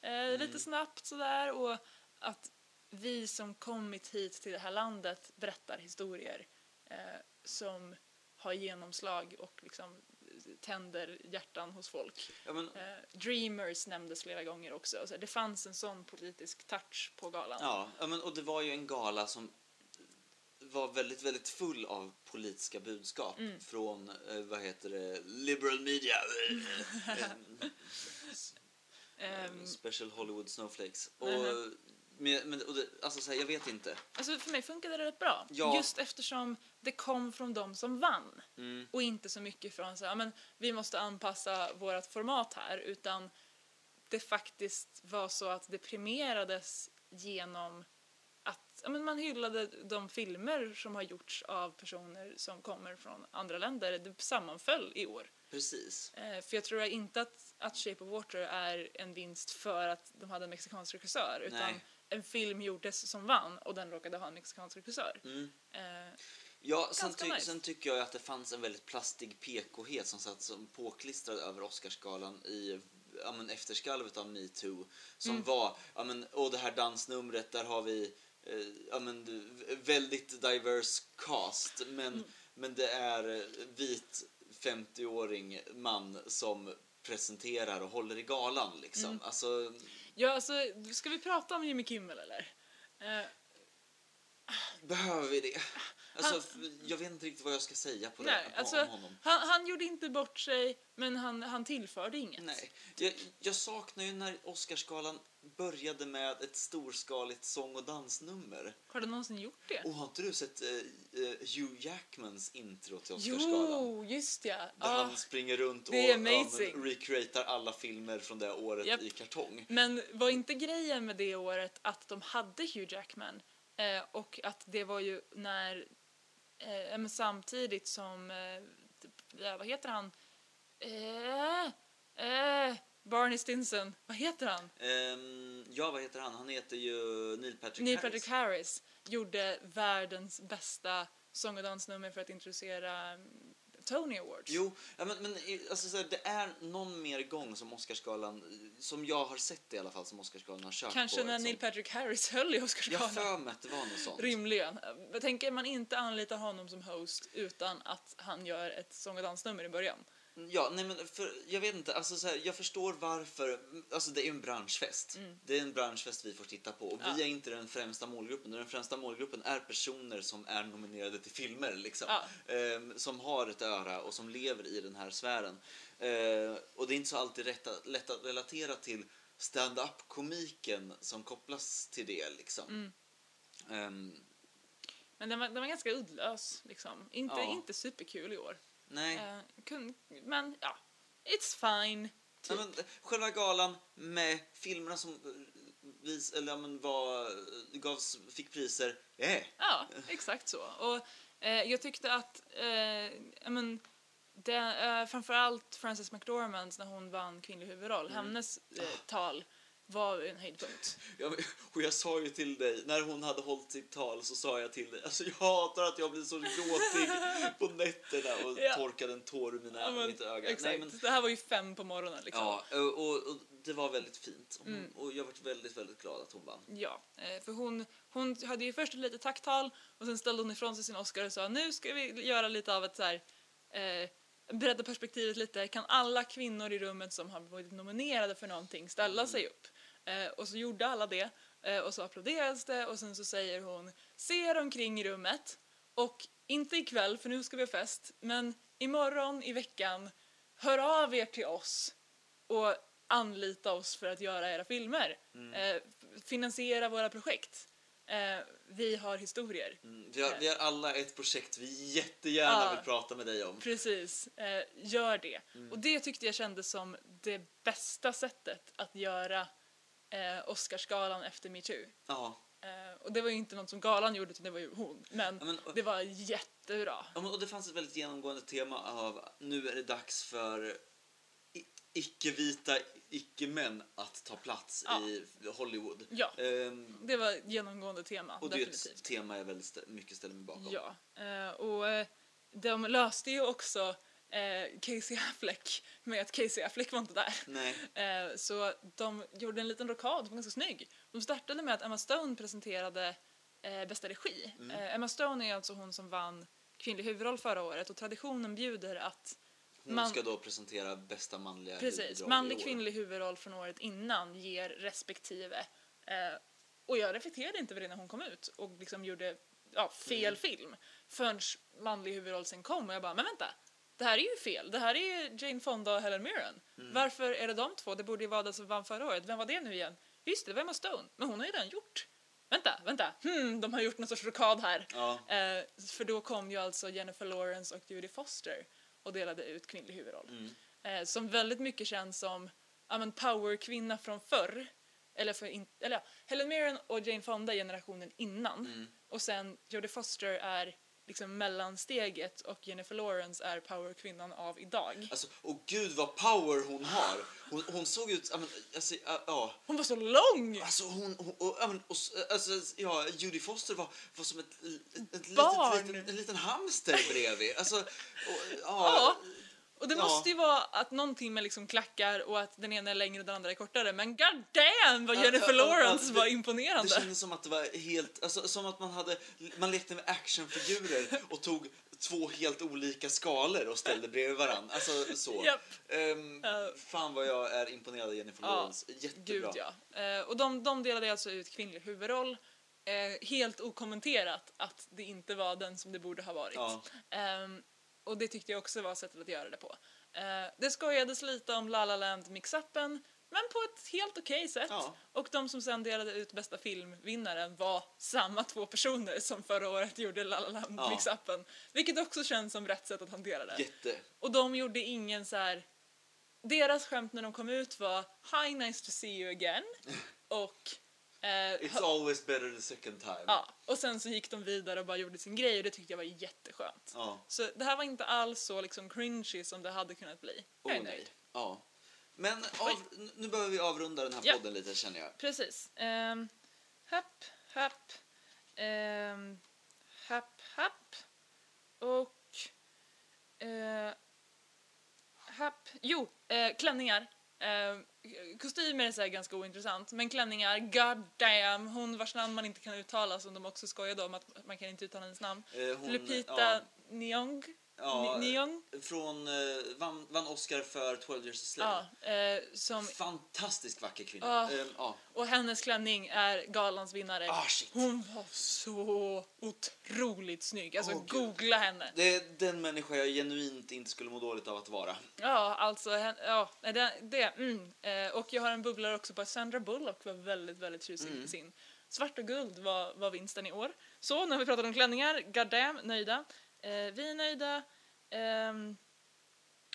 eh, Mm. lite snabbt sådär och att vi som kommit hit till det här landet berättar historier eh, som har genomslag och liksom tänder hjärtan hos folk. Ja, men, Eh, Dreamers nämndes flera gånger också. Så det fanns en sån politisk touch på galan. ja, ja, men, och det var ju en gala som var väldigt, väldigt full av politiska budskap Mm. från, eh, vad heter det, liberal media. Eh, Ehm, Special Hollywood Snowflakes. Och Mhm. Men, men och det, alltså så här, jag vet inte. Alltså för mig funkade det rätt bra. Ja. Just eftersom det kom från de som vann. Mm. Och inte så mycket från så här, "Ja, men vi måste anpassa vårt format här. Utan det faktiskt var så att det premierades genom att ja, men man hyllade de filmer som har gjorts av personer som kommer från andra länder. Det sammanföll i år. Precis. Eh, för jag tror inte att, att Shape of Water är en vinst för att de hade en mexikansk regissör. Utan Nej. en film gjordes som vann och den råkade ha en mexikansk regissör. Mm. Eh, Ja, sen, ty- nice. sen tycker jag att det fanns en väldigt plastig PK-het som satt som påklistrad över Oscarsgalan i ja, men efterskalvet av metoo. Som Mm. var, ja men, och det här dansnumret, där har vi eh, ja, men, väldigt diverse cast. Men, Mm. men det är vit 50-åring man som presenterar och håller i galan liksom. Mm. Alltså, ja, alltså, ska vi prata om Jimmy Kimmel eller? Eh, behöver vi det? Alltså, f- jag vet inte riktigt vad jag ska säga på det, nej, på, alltså, om honom. han, han gjorde inte bort sig, men han, han tillförde inget. Nej, jag, jag saknar ju när Oscarsgalan började med ett storskaligt sång och dansnummer. Har du någonsin gjort det? Och har inte du sett eh, eh, Hugh Jackmans intro till Oscarsgalan? Jo, just ja. Där Ah, han springer runt och det men, recreatar alla filmer från det året Japp. i kartong. Men var inte grejen med det året att de hade Hugh Jackman? Eh, och att det var ju när, eh, men samtidigt som, eh, vad heter han? Eh, eh, Barney Stinson, vad heter han? Ehm, ja, vad heter han? Han heter ju Neil Patrick Neil Harris. Patrick Harris gjorde världens bästa sång och dansnummer för att introducera mm, Tony Awards. Jo, ja, men, men alltså, så här, det är någon mer gång som Oscarsgalan, som jag har sett i alla fall, som Oscarsgalan har kört Kanske på. när ett Neil Patrick Harris höll i Jag Oscarsgalan. för mig att det var något sånt. Rimligen. Jag tänker man inte anlitar honom som host utan att han gör ett sång och dansnummer i början. Ja, nej men för, jag vet inte, alltså så här, jag förstår varför, alltså det är en branschfest. Det är en branschfest vi får titta på och vi Mm. Ja. är inte den främsta målgruppen. Den främsta målgruppen är personer som är nominerade till filmer liksom. Ja. Ehm, som har ett öra och som lever i den här sfären. Ehm, och det är inte så alltid rätt lätt att relatera till stand-up-komiken som kopplas till det liksom. Mm. Ehm, Men den var, den var ganska uddlös. Liksom. Inte, Ja. inte superkul i år. Nej. Eh, kun, men ja, it's fine. Nej, Typ. men, eh, själva galan med filmerna som eh, vis, eller, men, var, gavs, fick priser, eh. Ja, exakt så. Och eh, jag tyckte att, eh, men, det, eh, framförallt Frances McDormand när hon vann kvinnlig huvudroll, hennes eh, tal var en höjdpunkt. Ja, men, och jag sa ju till dig, när hon hade hållit sitt tal så sa jag till dig, alltså jag hatar att jag blir så gråtig på nätterna och Ja. torkade en tår ur mina, Ja, men, mitt öga. Exakt. Nej, men, Det här var ju fem på morgonen liksom. ja, och, och, och det var väldigt fint. Hon, Mm. Och jag var väldigt, väldigt glad att hon vann. Ja, eh, för hon, hon hade ju först ett litet tacktal och sen ställde hon ifrån sig sin Oscar och sa nu ska vi göra lite av ett så här, eh, bredda perspektivet lite. Kan alla kvinnor i rummet som har varit nominerade för någonting ställa sig upp? Eh, och så gjorde alla det eh, och så applåderades det och sen så säger hon se er omkring i rummet och inte ikväll för nu ska vi ha fest men imorgon i veckan hör av er till oss och anlita oss för att göra era filmer. Eh, finansiera våra projekt. Eh, vi har historier. Mm, vi, har, vi har alla ett projekt vi jättegärna Ja. vill prata med dig om. Precis, eh, gör det. Mm. Och det tyckte jag kändes som det bästa sättet att göra eh, Oscarsgalan efter metoo. Ja. Eh, och det var ju inte något som galan gjorde utan det var ju hon. Men, Ja, men- det var jättebra. Ja, men- och det fanns ett väldigt genomgående tema av nu är det dags för icke-vita icke-män att ta plats Ja. i Hollywood. Ja. Ehm, Det var ett genomgående tema, och det är ett definitivt. tema jag väldigt mycket ställer mig bakom. Ja, eh, och eh, de löste ju också eh, Casey Affleck med att Casey Affleck var inte där. Nej. Eh, så de gjorde en liten rockad som var ganska snygg. De startade med att Emma Stone presenterade eh, bästa regi. Mm. Eh, Emma Stone är alltså hon som vann kvinnlig huvudroll förra året och traditionen bjuder att Hon Man- ska då presentera bästa manliga Precis, manlig kvinnlig huvudroll från året innan ger respektive. Eh, och jag reflekterade inte över det när hon kom ut och liksom gjorde ja, fel Mm. film. Förrän manlig huvudroll sen kom och jag bara, men vänta. Det här är ju fel. Det här är Jane Fonda och Helen Mirren. Mm. Varför är det de två? Det borde ju vara den som vann förra året. Vem var det nu igen? just det, det var Stone, men hon har ju redan gjort. Vänta, vänta, hmm, de har gjort någon sorts rockad här. Ja. Eh, för då kom ju alltså Jennifer Lawrence och Judy Foster och delade ut kvinnlig huvudroll. Mm. Eh, som väldigt mycket känns som ja, men powerkvinna från förr. Eller, för in, eller ja, Helen Mirren och Jane Fonda generationen innan. Mm. Och sen Jodie Foster är liksom mellansteget och Jennifer Lawrence är powerkvinnan av idag. Alltså, och gud vad power hon har. Hon, hon såg ut, ja men, alltså, ja. Hon var så lång! Alltså hon, hon och, ja, men, och, alltså, ja, Judy Foster var, var som ett, ett, ett Barn. litet, liten, en liten hamster bredvid. Alltså, och, ja, Ja. Och det Ja. måste ju vara att någonting med liksom klackar och att den ena är längre och den andra är kortare. Men god damn vad Jennifer ja, Lawrence det- var Det imponerande. kändes som att det var helt, alltså, som att man hade, man lekte med actionfigurer och tog två helt olika skalor och ställde bredvid varandra. Alltså så. Japp. Ehm, Ja. fan vad jag är imponerad av Jennifer Ja, Lawrence. Jättebra. Gud ja. Eh, och de, de delade alltså ut kvinnlig huvudroll. Eh, helt okommenterat att det inte var den som det borde ha varit. Ja. Och det tyckte jag också var sättet att göra det på. Eh, det skojades lite om La La Land mix-upen, men på ett helt okej sätt. Ja. Och de som sen delade ut bästa filmvinnaren var samma två personer som förra året gjorde La La Land Ja. Vilket också känns som rätt sätt att hantera det. Jätte. Och de gjorde ingen så här. Deras skämt när de kom ut var Hi nice to see you again och eh, It's always better the second time. ja, och sen så gick de vidare och bara gjorde sin grej och det tyckte jag var jätteskönt. Ja. Så det här var inte alls så liksom cringy som det hade kunnat bli. Jag är Oh, nöjd. Ja. Men av, nu behöver vi avrunda den här Ja. podden lite känner jag. Precis. Um, happ, happ, um, happ, happ och uh, happ. Jo, eh, klänningar. Eh, kostymer är så ganska ointressant, men klänningar, god damn, hon vars namn man inte kan uttala som de också skojade om att man kan inte uttala hennes namn. Eh, hon, Lupita ja, Nyong. Ja, Nyong? Från, eh, vann, vann Oscar för 12 years a slave. Ja, eh, som, Fantastiskt vacker kvinna. Ah. Ehm, ja. och hennes klänning är galans vinnare. Ah, shit. Hon var så otroligt snygg. Alltså Åh, gud. googla henne. Det är den människa jag genuint inte skulle må dåligt av att vara. Ja, alltså hen, ja, nej, det, det mm. eh, Och jag har en bubblare också på att Sandra Bullock var väldigt, väldigt tjusig Mm. i sin. Svart och guld var, var vinsten i år. Så, nu har vi pratat om klänningar, goddamn, nöjda. Eh, vi är nöjda. Ehm,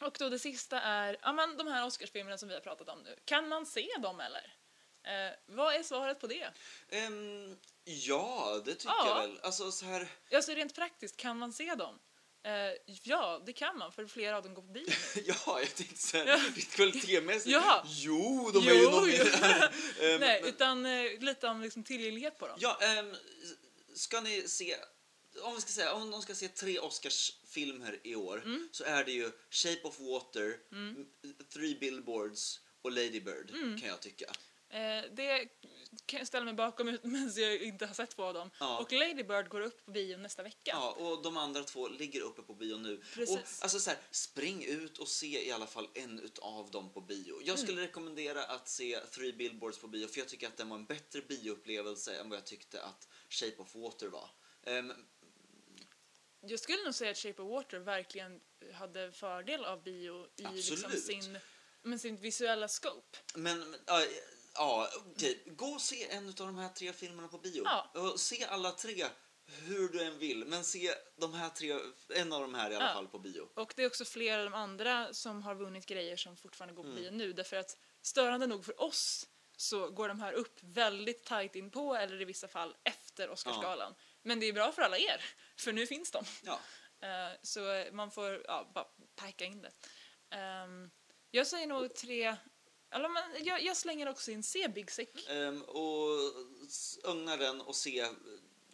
och då det sista är, ja men de här Oscarsfilmerna som vi har pratat om nu. Kan man se dem eller? Eh, vad är svaret på det? Ehm, ja, det tycker Ja. jag väl. Alltså så här... Alltså rent praktiskt, kan man se dem? Eh, ja, det kan man, för flera av dem går på bio. Ja, jag tänkte så här, Ja. kvalitetsmässigt. Ja. Jo, de är Jo, ju någon... jo. Ehm, Nej, men- utan eh, lite om liksom, tillgänglighet på dem. Ja, ehm, ska ni se... Om vi ska säga, om de ska se tre Oscarsfilmer i år Mm. så är det ju Shape of Water, m- Three Billboards och Lady Bird Mm. kan jag tycka. Eh, det kan jag ställa mig bakom medan jag inte har sett två av dem. Ja. Och Lady Bird går upp på bio nästa vecka. Ja, och de andra två ligger uppe på bio nu. Precis. Och, alltså så här, spring ut och se i alla fall en utav dem på bio. Jag Mm. skulle rekommendera att se Three Billboards på bio för jag tycker att den var en bättre bioupplevelse än vad jag tyckte att Shape of Water var. Ehm, Jag skulle nog säga att Shape of Water verkligen hade fördel av bio i liksom sin, med sin visuella scope. Men, men, ja, ja okej. Gå och se en av de här tre filmerna på bio. Ja. Och se alla tre hur du än vill. Men se de här tre, en av de här i alla Ja. fall på bio. Och det är också flera av de andra som har vunnit grejer som fortfarande går på Mm. bio nu. Därför att störande nog för oss så går de här upp väldigt tajt in på eller i vissa fall efter Oscarsgalan. Men det är bra för alla er, för nu finns de. Ja. Eh, så man får ja, bara packa in det. Ehm, jag säger nog tre... Eller, men jag, jag slänger också in se Big Sick. Ehm, och ögna den och se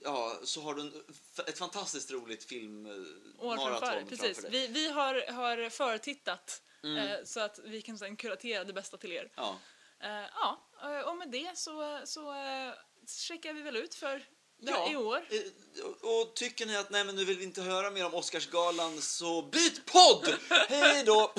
Ja, så har du en, ett fantastiskt roligt film eh, framför. Precis. framför. Vi, vi har, har förtittat Mm. eh, så att vi kan sen kuratera det bästa till er. Ja. Eh, ja, och med det så, så eh, checkar vi väl ut för Ja. i år. Och, och tycker ni att nej men nu vill vi inte höra mer om Oscarsgalan så byt podd! Hej då!